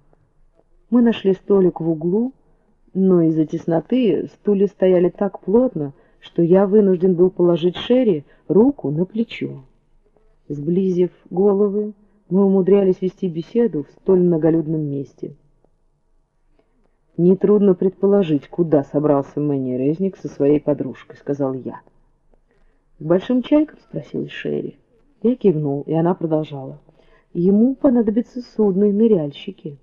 Мы нашли столик в углу, но из-за тесноты стулья стояли так плотно, что я вынужден был положить Шерри руку на плечо. Сблизив головы, мы умудрялись вести беседу в столь многолюдном месте. «Нетрудно предположить, куда собрался Мэнни Резник со своей подружкой», — сказал я. «К большим чайкам?» — спросил Шерри. Я кивнул, и она продолжала. «Ему понадобятся судные ныряльщики».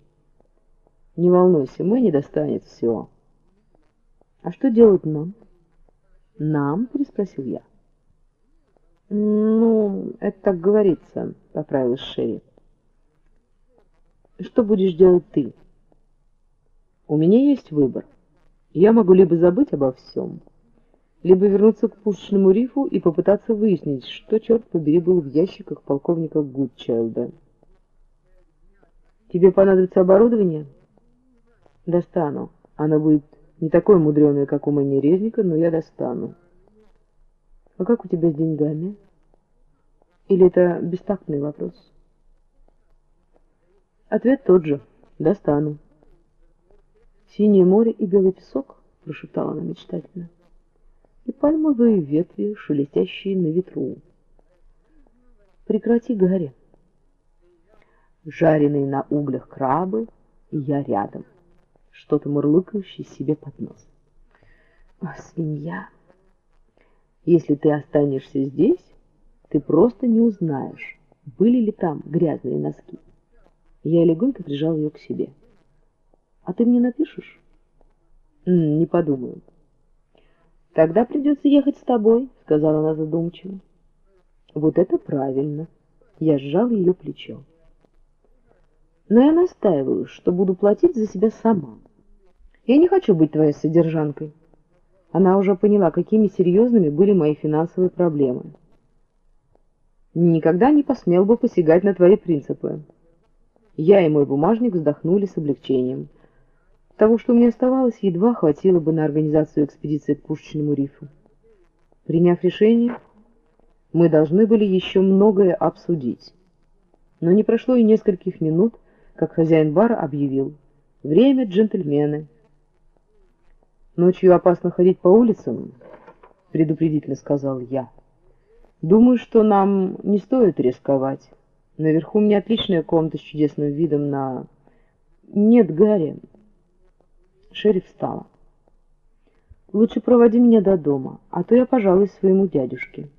«Не волнуйся, Мэнни достанет все». «А что делать нам?» «Нам?» — переспросил я. «Ну, это так говорится», — поправил Шерри. «Что будешь делать ты?» «У меня есть выбор. Я могу либо забыть обо всем, либо вернуться к пушечному рифу и попытаться выяснить, что, черт побери, было в ящиках полковника Гудчайлда. Тебе понадобится оборудование? Достану. Оно будет не такое мудреное, как у Мэнни Резника, но я достану. А как у тебя с деньгами? Или это бестактный вопрос? Ответ тот же. Достану. Синее море и белый песок, прошептала она мечтательно. И пальмовые ветви, шелестящие на ветру. Прекрати, Гарри. Жареные на углях крабы, и я рядом. Что-то мурлыкающее себе под нос. О, свинья! Если ты останешься здесь, ты просто не узнаешь, были ли там грязные носки. Я легонько прижал ее к себе. А ты мне напишешь? Не подумаю. Тогда придется ехать с тобой, сказала она задумчиво. Вот это правильно. Я сжал ее плечо. Но я настаиваю, что буду платить за себя сама. Я не хочу быть твоей содержанкой. Она уже поняла, какими серьезными были мои финансовые проблемы. Никогда не посмел бы посягать на твои принципы. Я и мой бумажник вздохнули с облегчением. Того, что мне оставалось, едва хватило бы на организацию экспедиции к Пушечному рифу. Приняв решение, мы должны были еще многое обсудить. Но не прошло и нескольких минут, как хозяин бара объявил «Время, джентльмены!» «Ночью опасно ходить по улицам», — предупредительно сказал я. «Думаю, что нам не стоит рисковать. Наверху у меня отличная комната с чудесным видом на...» «Нет, Гарри». Шериф встала. «Лучше проводи меня до дома, а то я пожалуюсь своему дядюшке».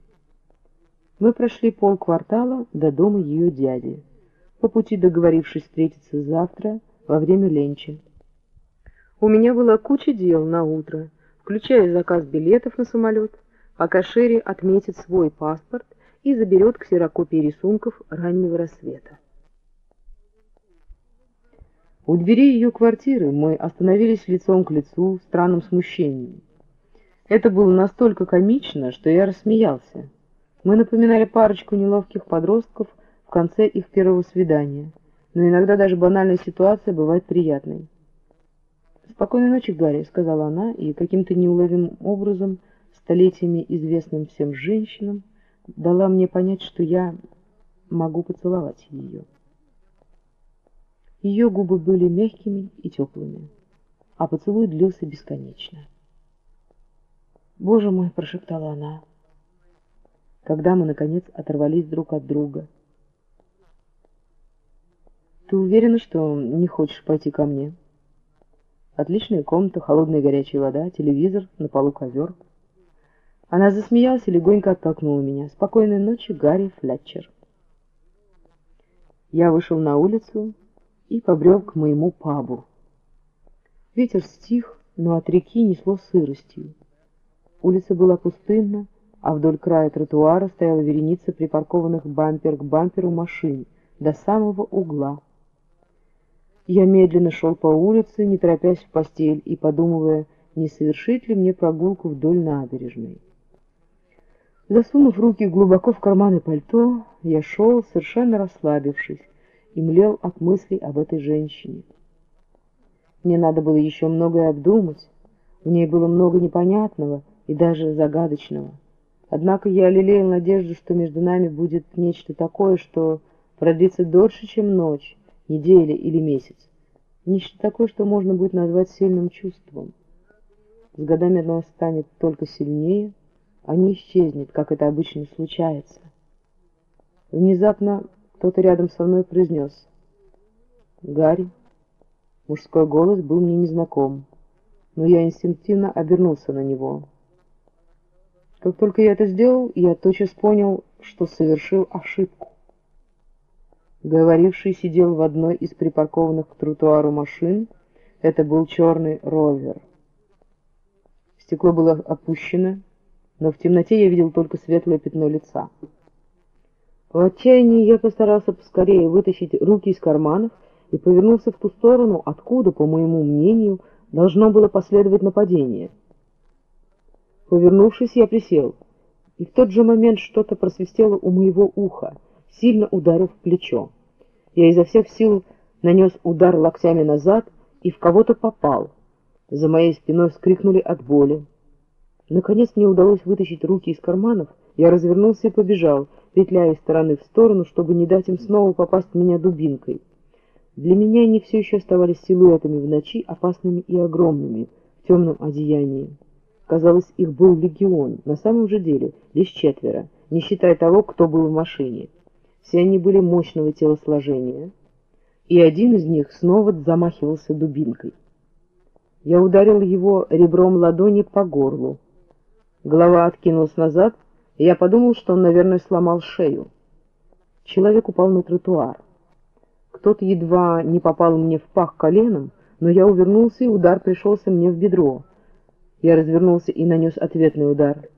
Мы прошли полквартала до дома ее дяди, по пути договорившись встретиться завтра во время ленча. У меня была куча дел на утро, включая заказ билетов на самолет, пока Шерри отметит свой паспорт и заберет ксерокопии рисунков раннего рассвета. У двери ее квартиры мы остановились лицом к лицу в странном смущении. Это было настолько комично, что я рассмеялся. Мы напоминали парочку неловких подростков конце их первого свидания, но иногда даже банальная ситуация бывает приятной. «Спокойной ночи, Гарри», — сказала она, и каким-то неуловимым образом, столетиями известным всем женщинам, дала мне понять, что я могу поцеловать ее. Ее губы были мягкими и теплыми, а поцелуй длился бесконечно. «Боже мой!» — прошептала она, когда мы, наконец, оторвались друг от друга. «Ты уверена, что не хочешь пойти ко мне?» Отличная комната, холодная горячая вода, телевизор, на полу ковер. Она засмеялась и легонько оттолкнула меня. «Спокойной ночи, Гарри Флетчер». Я вышел на улицу и побрел к моему пабу. Ветер стих, но от реки несло сыростью. Улица была пустынна, а вдоль края тротуара стояла вереница припаркованных бампер к бамперу машин до самого угла. Я медленно шел по улице, не торопясь в постель и подумывая, не совершить ли мне прогулку вдоль набережной. Засунув руки глубоко в карманы пальто, я шел, совершенно расслабившись, и млел от мыслей об этой женщине. Мне надо было еще многое обдумать, в ней было много непонятного и даже загадочного. Однако я лелеял надежду, что между нами будет нечто такое, что продлится дольше, чем ночь, неделя или месяц. Нечто такое, что можно будет назвать сильным чувством. С годами оно станет только сильнее, а не исчезнет, как это обычно случается. Внезапно кто-то рядом со мной произнес «Гарри». Мужской голос был мне незнаком, но я инстинктивно обернулся на него. Как только я это сделал, я тотчас понял, что совершил ошибку. Говоривший сидел в одной из припаркованных к тротуару машин. Это был черный ровер. Стекло было опущено, но в темноте я видел только светлое пятно лица. В отчаянии я постарался поскорее вытащить руки из карманов и повернулся в ту сторону, откуда, по моему мнению, должно было последовать нападение. Повернувшись, я присел, и в тот же момент что-то просвистело у моего уха, сильно ударив в плечо. Я изо всех сил нанес удар локтями назад и в кого-то попал. За моей спиной вскрикнули от боли. Наконец мне удалось вытащить руки из карманов, я развернулся и побежал, петляя из стороны в сторону, чтобы не дать им снова попасть в меня дубинкой. Для меня они все еще оставались силуэтами в ночи, опасными и огромными, в темном одеянии. Казалось, их был легион, на самом же деле лишь четверо, не считая того, кто был в машине. Все они были мощного телосложения, и один из них снова замахивался дубинкой. Я ударил его ребром ладони по горлу. Голова откинулась назад, и я подумал, что он, наверное, сломал шею. Человек упал на тротуар. Кто-то едва не попал мне в пах коленом, но я увернулся, и удар пришелся мне в бедро. Я развернулся и нанес ответный удар.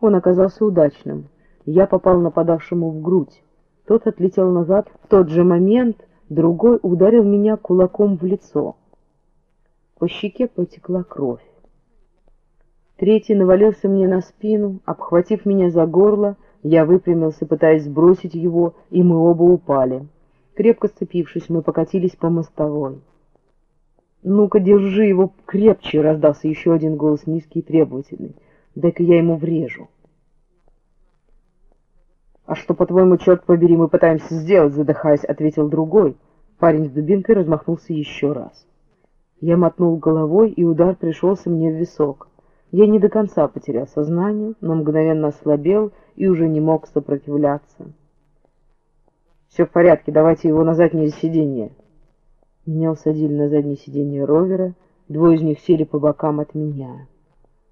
Он оказался удачным. Я попал нападавшему в грудь. Тот отлетел назад. В тот же момент другой ударил меня кулаком в лицо. По щеке потекла кровь. Третий навалился мне на спину, обхватив меня за горло, я выпрямился, пытаясь сбросить его, и мы оба упали. Крепко сцепившись, мы покатились по мостовой. «Ну-ка, держи его крепче!» — раздался еще один голос, низкий и требовательный. «Дай-ка я ему врежу!» «А что, по-твоему, черт побери, мы пытаемся сделать?» — задыхаясь, ответил другой. Парень с дубинкой размахнулся еще раз. Я мотнул головой, и удар пришелся мне в висок. Я не до конца потерял сознание, но мгновенно ослабел и уже не мог сопротивляться. «Все в порядке, давайте его на заднее сиденье». Меня усадили на заднее сиденье ровера, двое из них сели по бокам от меня.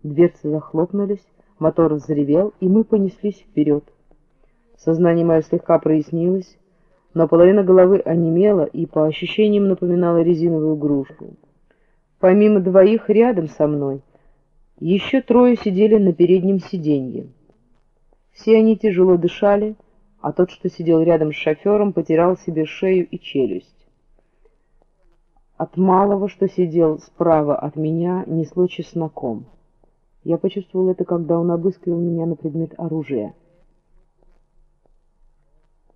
Дверцы захлопнулись, мотор взревел, и мы понеслись вперед. Сознание мое слегка прояснилось, но половина головы онемела и по ощущениям напоминала резиновую грушу. Помимо двоих рядом со мной — еще трое сидели на переднем сиденье. Все они тяжело дышали, а тот, что сидел рядом с шофером, потерял себе шею и челюсть. От малого, что сидел справа от меня, несло чесноком. Я почувствовал это, когда он обыскивал меня на предмет оружия.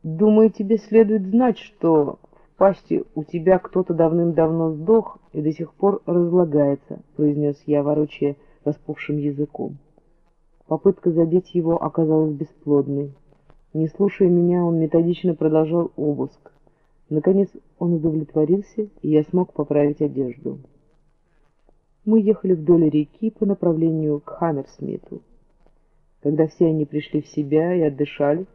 «Думаю, тебе следует знать, что в пасти у тебя кто-то давным-давно сдох и до сих пор разлагается», — произнес я, ворочая распухшим языком. Попытка задеть его оказалась бесплодной. Не слушая меня, он методично продолжал обыск. Наконец он удовлетворился, и я смог поправить одежду. Мы ехали вдоль реки по направлению к Хаммерсмиту. Когда все они пришли в себя и отдышались,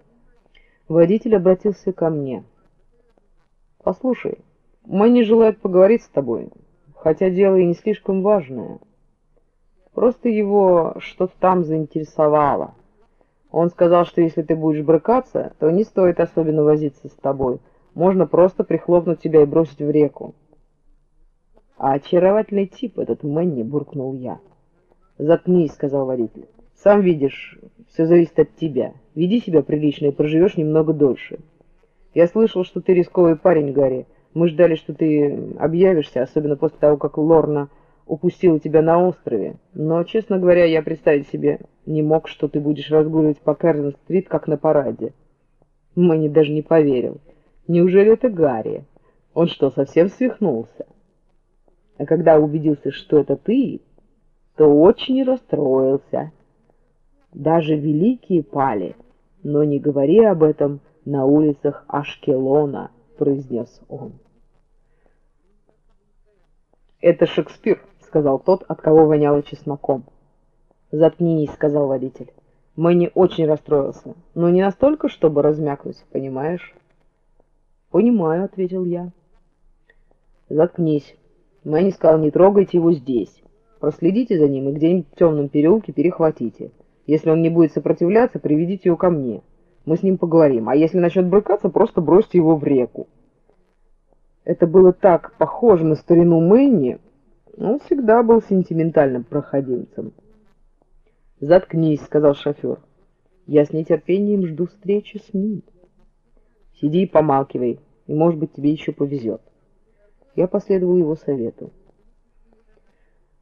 водитель обратился ко мне. «Послушай, не желают поговорить с тобой, хотя дело и не слишком важное». Просто его что-то там заинтересовало. Он сказал, что если ты будешь брыкаться, то не стоит особенно возиться с тобой. Можно просто прихлопнуть тебя и бросить в реку. А очаровательный тип этот Мэнни, буркнул я. Заткнись, сказал водитель. Сам видишь, все зависит от тебя. Веди себя прилично и проживешь немного дольше. Я слышал, что ты рисковый парень, Гарри. Мы ждали, что ты объявишься, особенно после того, как Лорна упустила тебя на острове. Но, честно говоря, я представить себе не мог, что ты будешь разгуливать по Кэрзен-стрит, как на параде. Мэнни даже не поверил. Неужели это Гарри? Он что, совсем свихнулся? А когда убедился, что это ты, то очень расстроился. Даже великие пали, но не говори об этом на улицах Ашкелона, произнес он. Это Шекспир, сказал тот, от кого воняло чесноком. Заткнись, сказал водитель. Мэнни очень расстроился, но не настолько, чтобы размякнуть, понимаешь? Понимаю, ответил я. Заткнись. Мэнни сказал, не трогайте его здесь. Проследите за ним и где-нибудь в темном переулке перехватите. Если он не будет сопротивляться, приведите его ко мне. Мы с ним поговорим. А если начнет брыкаться, просто бросьте его в реку. Это было так похоже на старину Мэнни. Он всегда был сентиментальным проходимцем. «Заткнись», — сказал шофер. «Я с нетерпением жду встречи с ним. Сиди и помалкивай, и, может быть, тебе еще повезет». Я последовал его совету.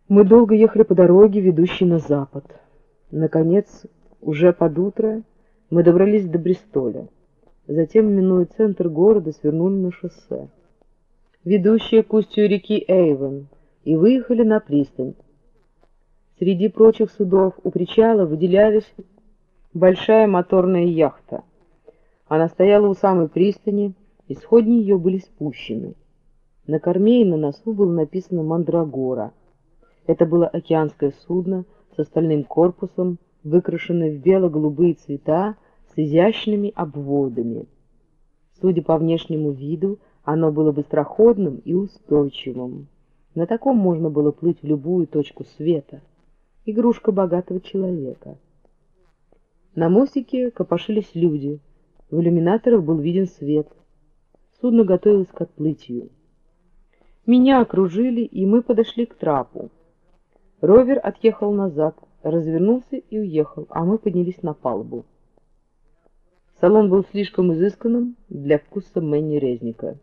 Мы долго ехали по дороге, ведущей на запад. Наконец, уже под утро, мы добрались до Бристоля. Затем, минуя центр города, свернули на шоссе, ведущее к устью реки Эйвен, и выехали на пристань. Среди прочих судов у причала выделялась большая моторная яхта. Она стояла у самой пристани, и сходни ее были спущены. На корме и на носу было написано «Мандрагора». Это было океанское судно с остальным корпусом, выкрашенное в бело-голубые цвета с изящными обводами. Судя по внешнему виду, оно было быстроходным и устойчивым. На таком можно было плыть в любую точку света игрушка богатого человека. На мостике копошились люди, в иллюминаторах был виден свет. Судно готовилось к отплытию. Меня окружили, и мы подошли к трапу. Ровер отъехал назад, развернулся и уехал, а мы поднялись на палубу. Салон был слишком изысканным для вкуса Мэнни Резника.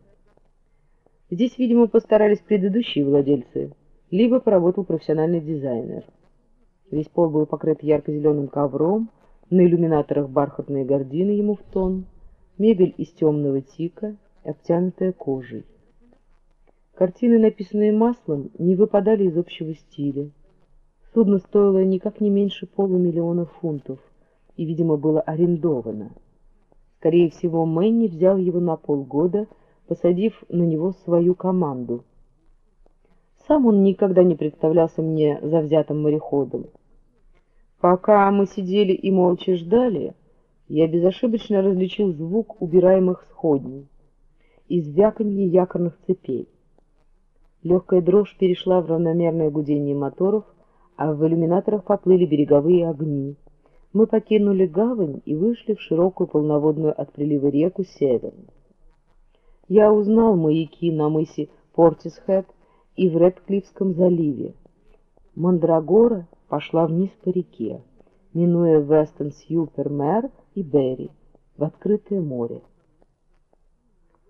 Здесь, видимо, постарались предыдущие владельцы, либо поработал профессиональный дизайнер. Весь пол был покрыт ярко-зеленым ковром, на иллюминаторах бархатные гардины ему в тон, мебель из темного тика, обтянутая кожей. Картины, написанные маслом, не выпадали из общего стиля. Судно стоило никак не меньше полумиллиона фунтов и, видимо, было арендовано. Скорее всего, Мэнни взял его на полгода, посадив на него свою команду — сам он никогда не представлялся мне завзятым мореходом. Пока мы сидели и молча ждали, я безошибочно различил звук убираемых сходней и звяканье якорных цепей. Легкая дрожь перешла в равномерное гудение моторов, а в иллюминаторах поплыли береговые огни. Мы покинули гавань и вышли в широкую полноводную от прилива реку Северн. Я узнал маяки на мысе Портисхэт и в Редклифском заливе. Мандрагора пошла вниз по реке, минуя Вестон Сьюпермер и Берри, в открытое море.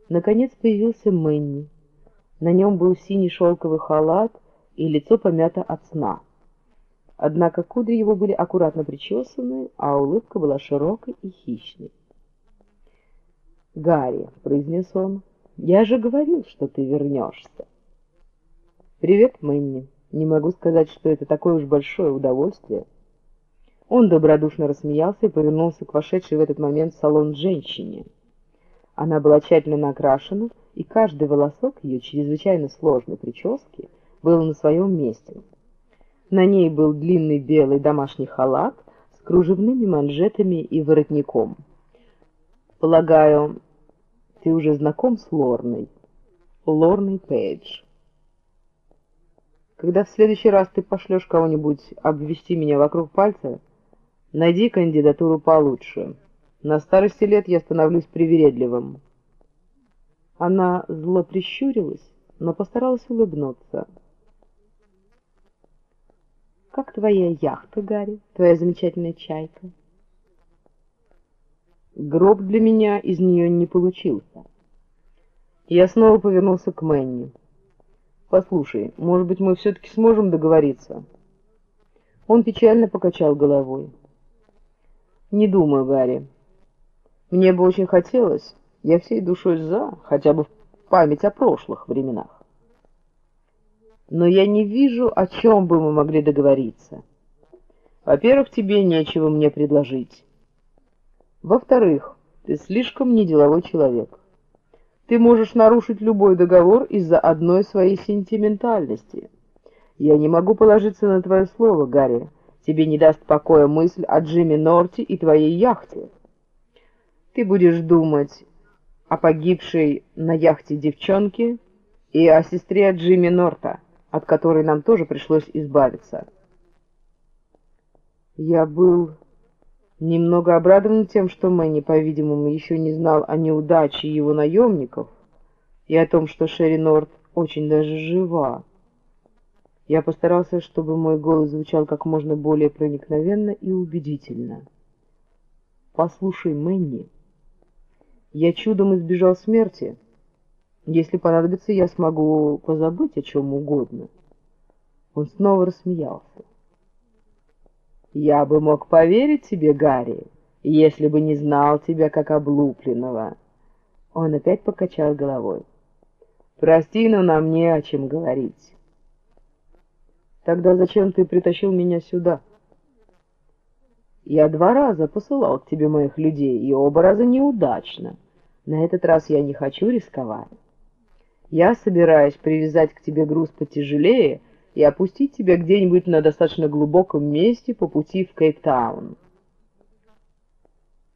Наконец появился Мэнни. На нем был синий шелковый халат и лицо помято от сна. Однако кудри его были аккуратно причесаны, а улыбка была широкой и хищной. «Гарри», — произнес он, — «я же говорил, что ты вернешься». «Привет, Мэнни. Не могу сказать, что это такое уж большое удовольствие». Он добродушно рассмеялся и повернулся к вошедшей в этот момент в салон женщине. Она была тщательно накрашена, и каждый волосок ее чрезвычайно сложной прически был на своем месте. На ней был длинный белый домашний халат с кружевными манжетами и воротником. «Полагаю, ты уже знаком с Лорной?» «Лорной Пейдж». Когда в следующий раз ты пошлешь кого-нибудь обвести меня вокруг пальца, найди кандидатуру получше. На старости лет я становлюсь привередливым. Она зло прищурилась но постаралась улыбнуться. «Как твоя яхта, Гарри? Твоя замечательная чайка?» Гроб для меня из нее не получился. Я снова повернулся к Мэнни. «Послушай, может быть, мы все-таки сможем договориться?» Он печально покачал головой. «Не думаю, Гарри. Мне бы очень хотелось, я всей душой за, хотя бы в память о прошлых временах. Но я не вижу, о чем бы мы могли договориться. Во-первых, тебе нечего мне предложить. Во-вторых, ты слишком неделовой человек. Ты можешь нарушить любой договор из-за одной своей сентиментальности. Я не могу положиться на твое слово, Гарри. Тебе не даст покоя мысль о Джимми Норти и твоей яхте. Ты будешь думать о погибшей на яхте девчонке и о сестре Джимми Норта, от которой нам тоже пришлось избавиться. Я был Немного обрадован тем, что Мэнни, по-видимому, еще не знал о неудаче его наемников и о том, что Шерри Норт очень даже жива. Я постарался, чтобы мой голос звучал как можно более проникновенно и убедительно. «Послушай, Мэнни, я чудом избежал смерти. Если понадобится, я смогу позабыть о чем угодно». Он снова рассмеялся. Я бы мог поверить тебе, Гарри, если бы не знал тебя как облупленного. Он опять покачал головой. Прости, но нам не о чем говорить. Тогда зачем ты притащил меня сюда? Я два раза посылал к тебе моих людей, и оба раза неудачно. На этот раз я не хочу рисковать. Я собираюсь привязать к тебе груз потяжелее, и опустить тебя где-нибудь на достаточно глубоком месте по пути в Кейптаун.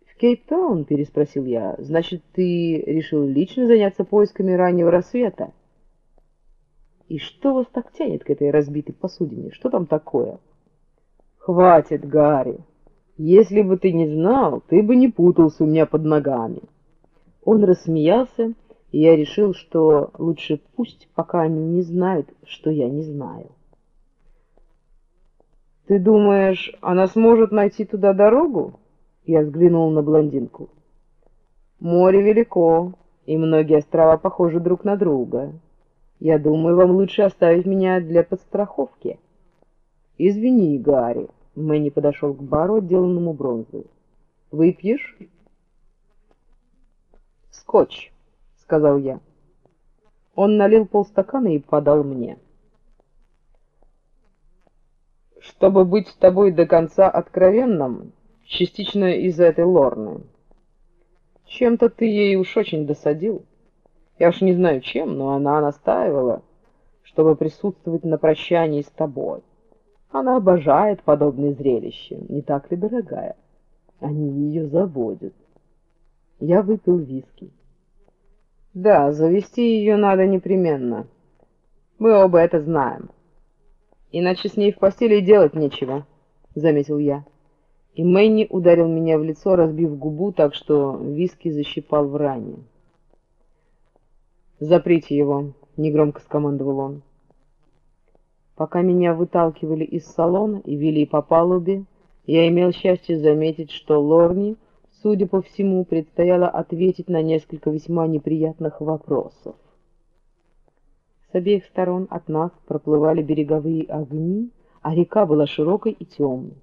«В Кейптаун?» — переспросил я. «Значит, ты решил лично заняться поисками раннего рассвета?» «И что вас так тянет к этой разбитой посудине? Что там такое?» «Хватит, Гарри! Если бы ты не знал, ты бы не путался у меня под ногами!» Он рассмеялся и я решил, что лучше пусть, пока они не знают, что я не знаю. «Ты думаешь, она сможет найти туда дорогу?» Я взглянул на блондинку. «Море велико, и многие острова похожи друг на друга. Я думаю, вам лучше оставить меня для подстраховки». «Извини, Гарри», — Мэнни подошел к бару, отделанному бронзой. «Выпьешь?» «Скотч» сказал я. Он налил полстакана и подал мне. Чтобы быть с тобой до конца откровенным, частично из-за этой Лорны. Чем-то ты ей уж очень досадил. Я уж не знаю чем, но она настаивала, чтобы присутствовать на прощании с тобой. Она обожает подобные зрелища, не так ли, дорогая? Они ее заводят. Я выпил виски. Да, завести ее надо непременно. Мы оба это знаем. Иначе с ней в постели делать нечего, — заметил я. И Мэнни ударил меня в лицо, разбив губу так, что виски защипал в ране. «Заприте его», — негромко скомандовал он. Пока меня выталкивали из салона и вели по палубе, я имел счастье заметить, что Лорни — Судя по всему, предстояло ответить на несколько весьма неприятных вопросов. С обеих сторон от нас проплывали береговые огни, а река была широкой и темной.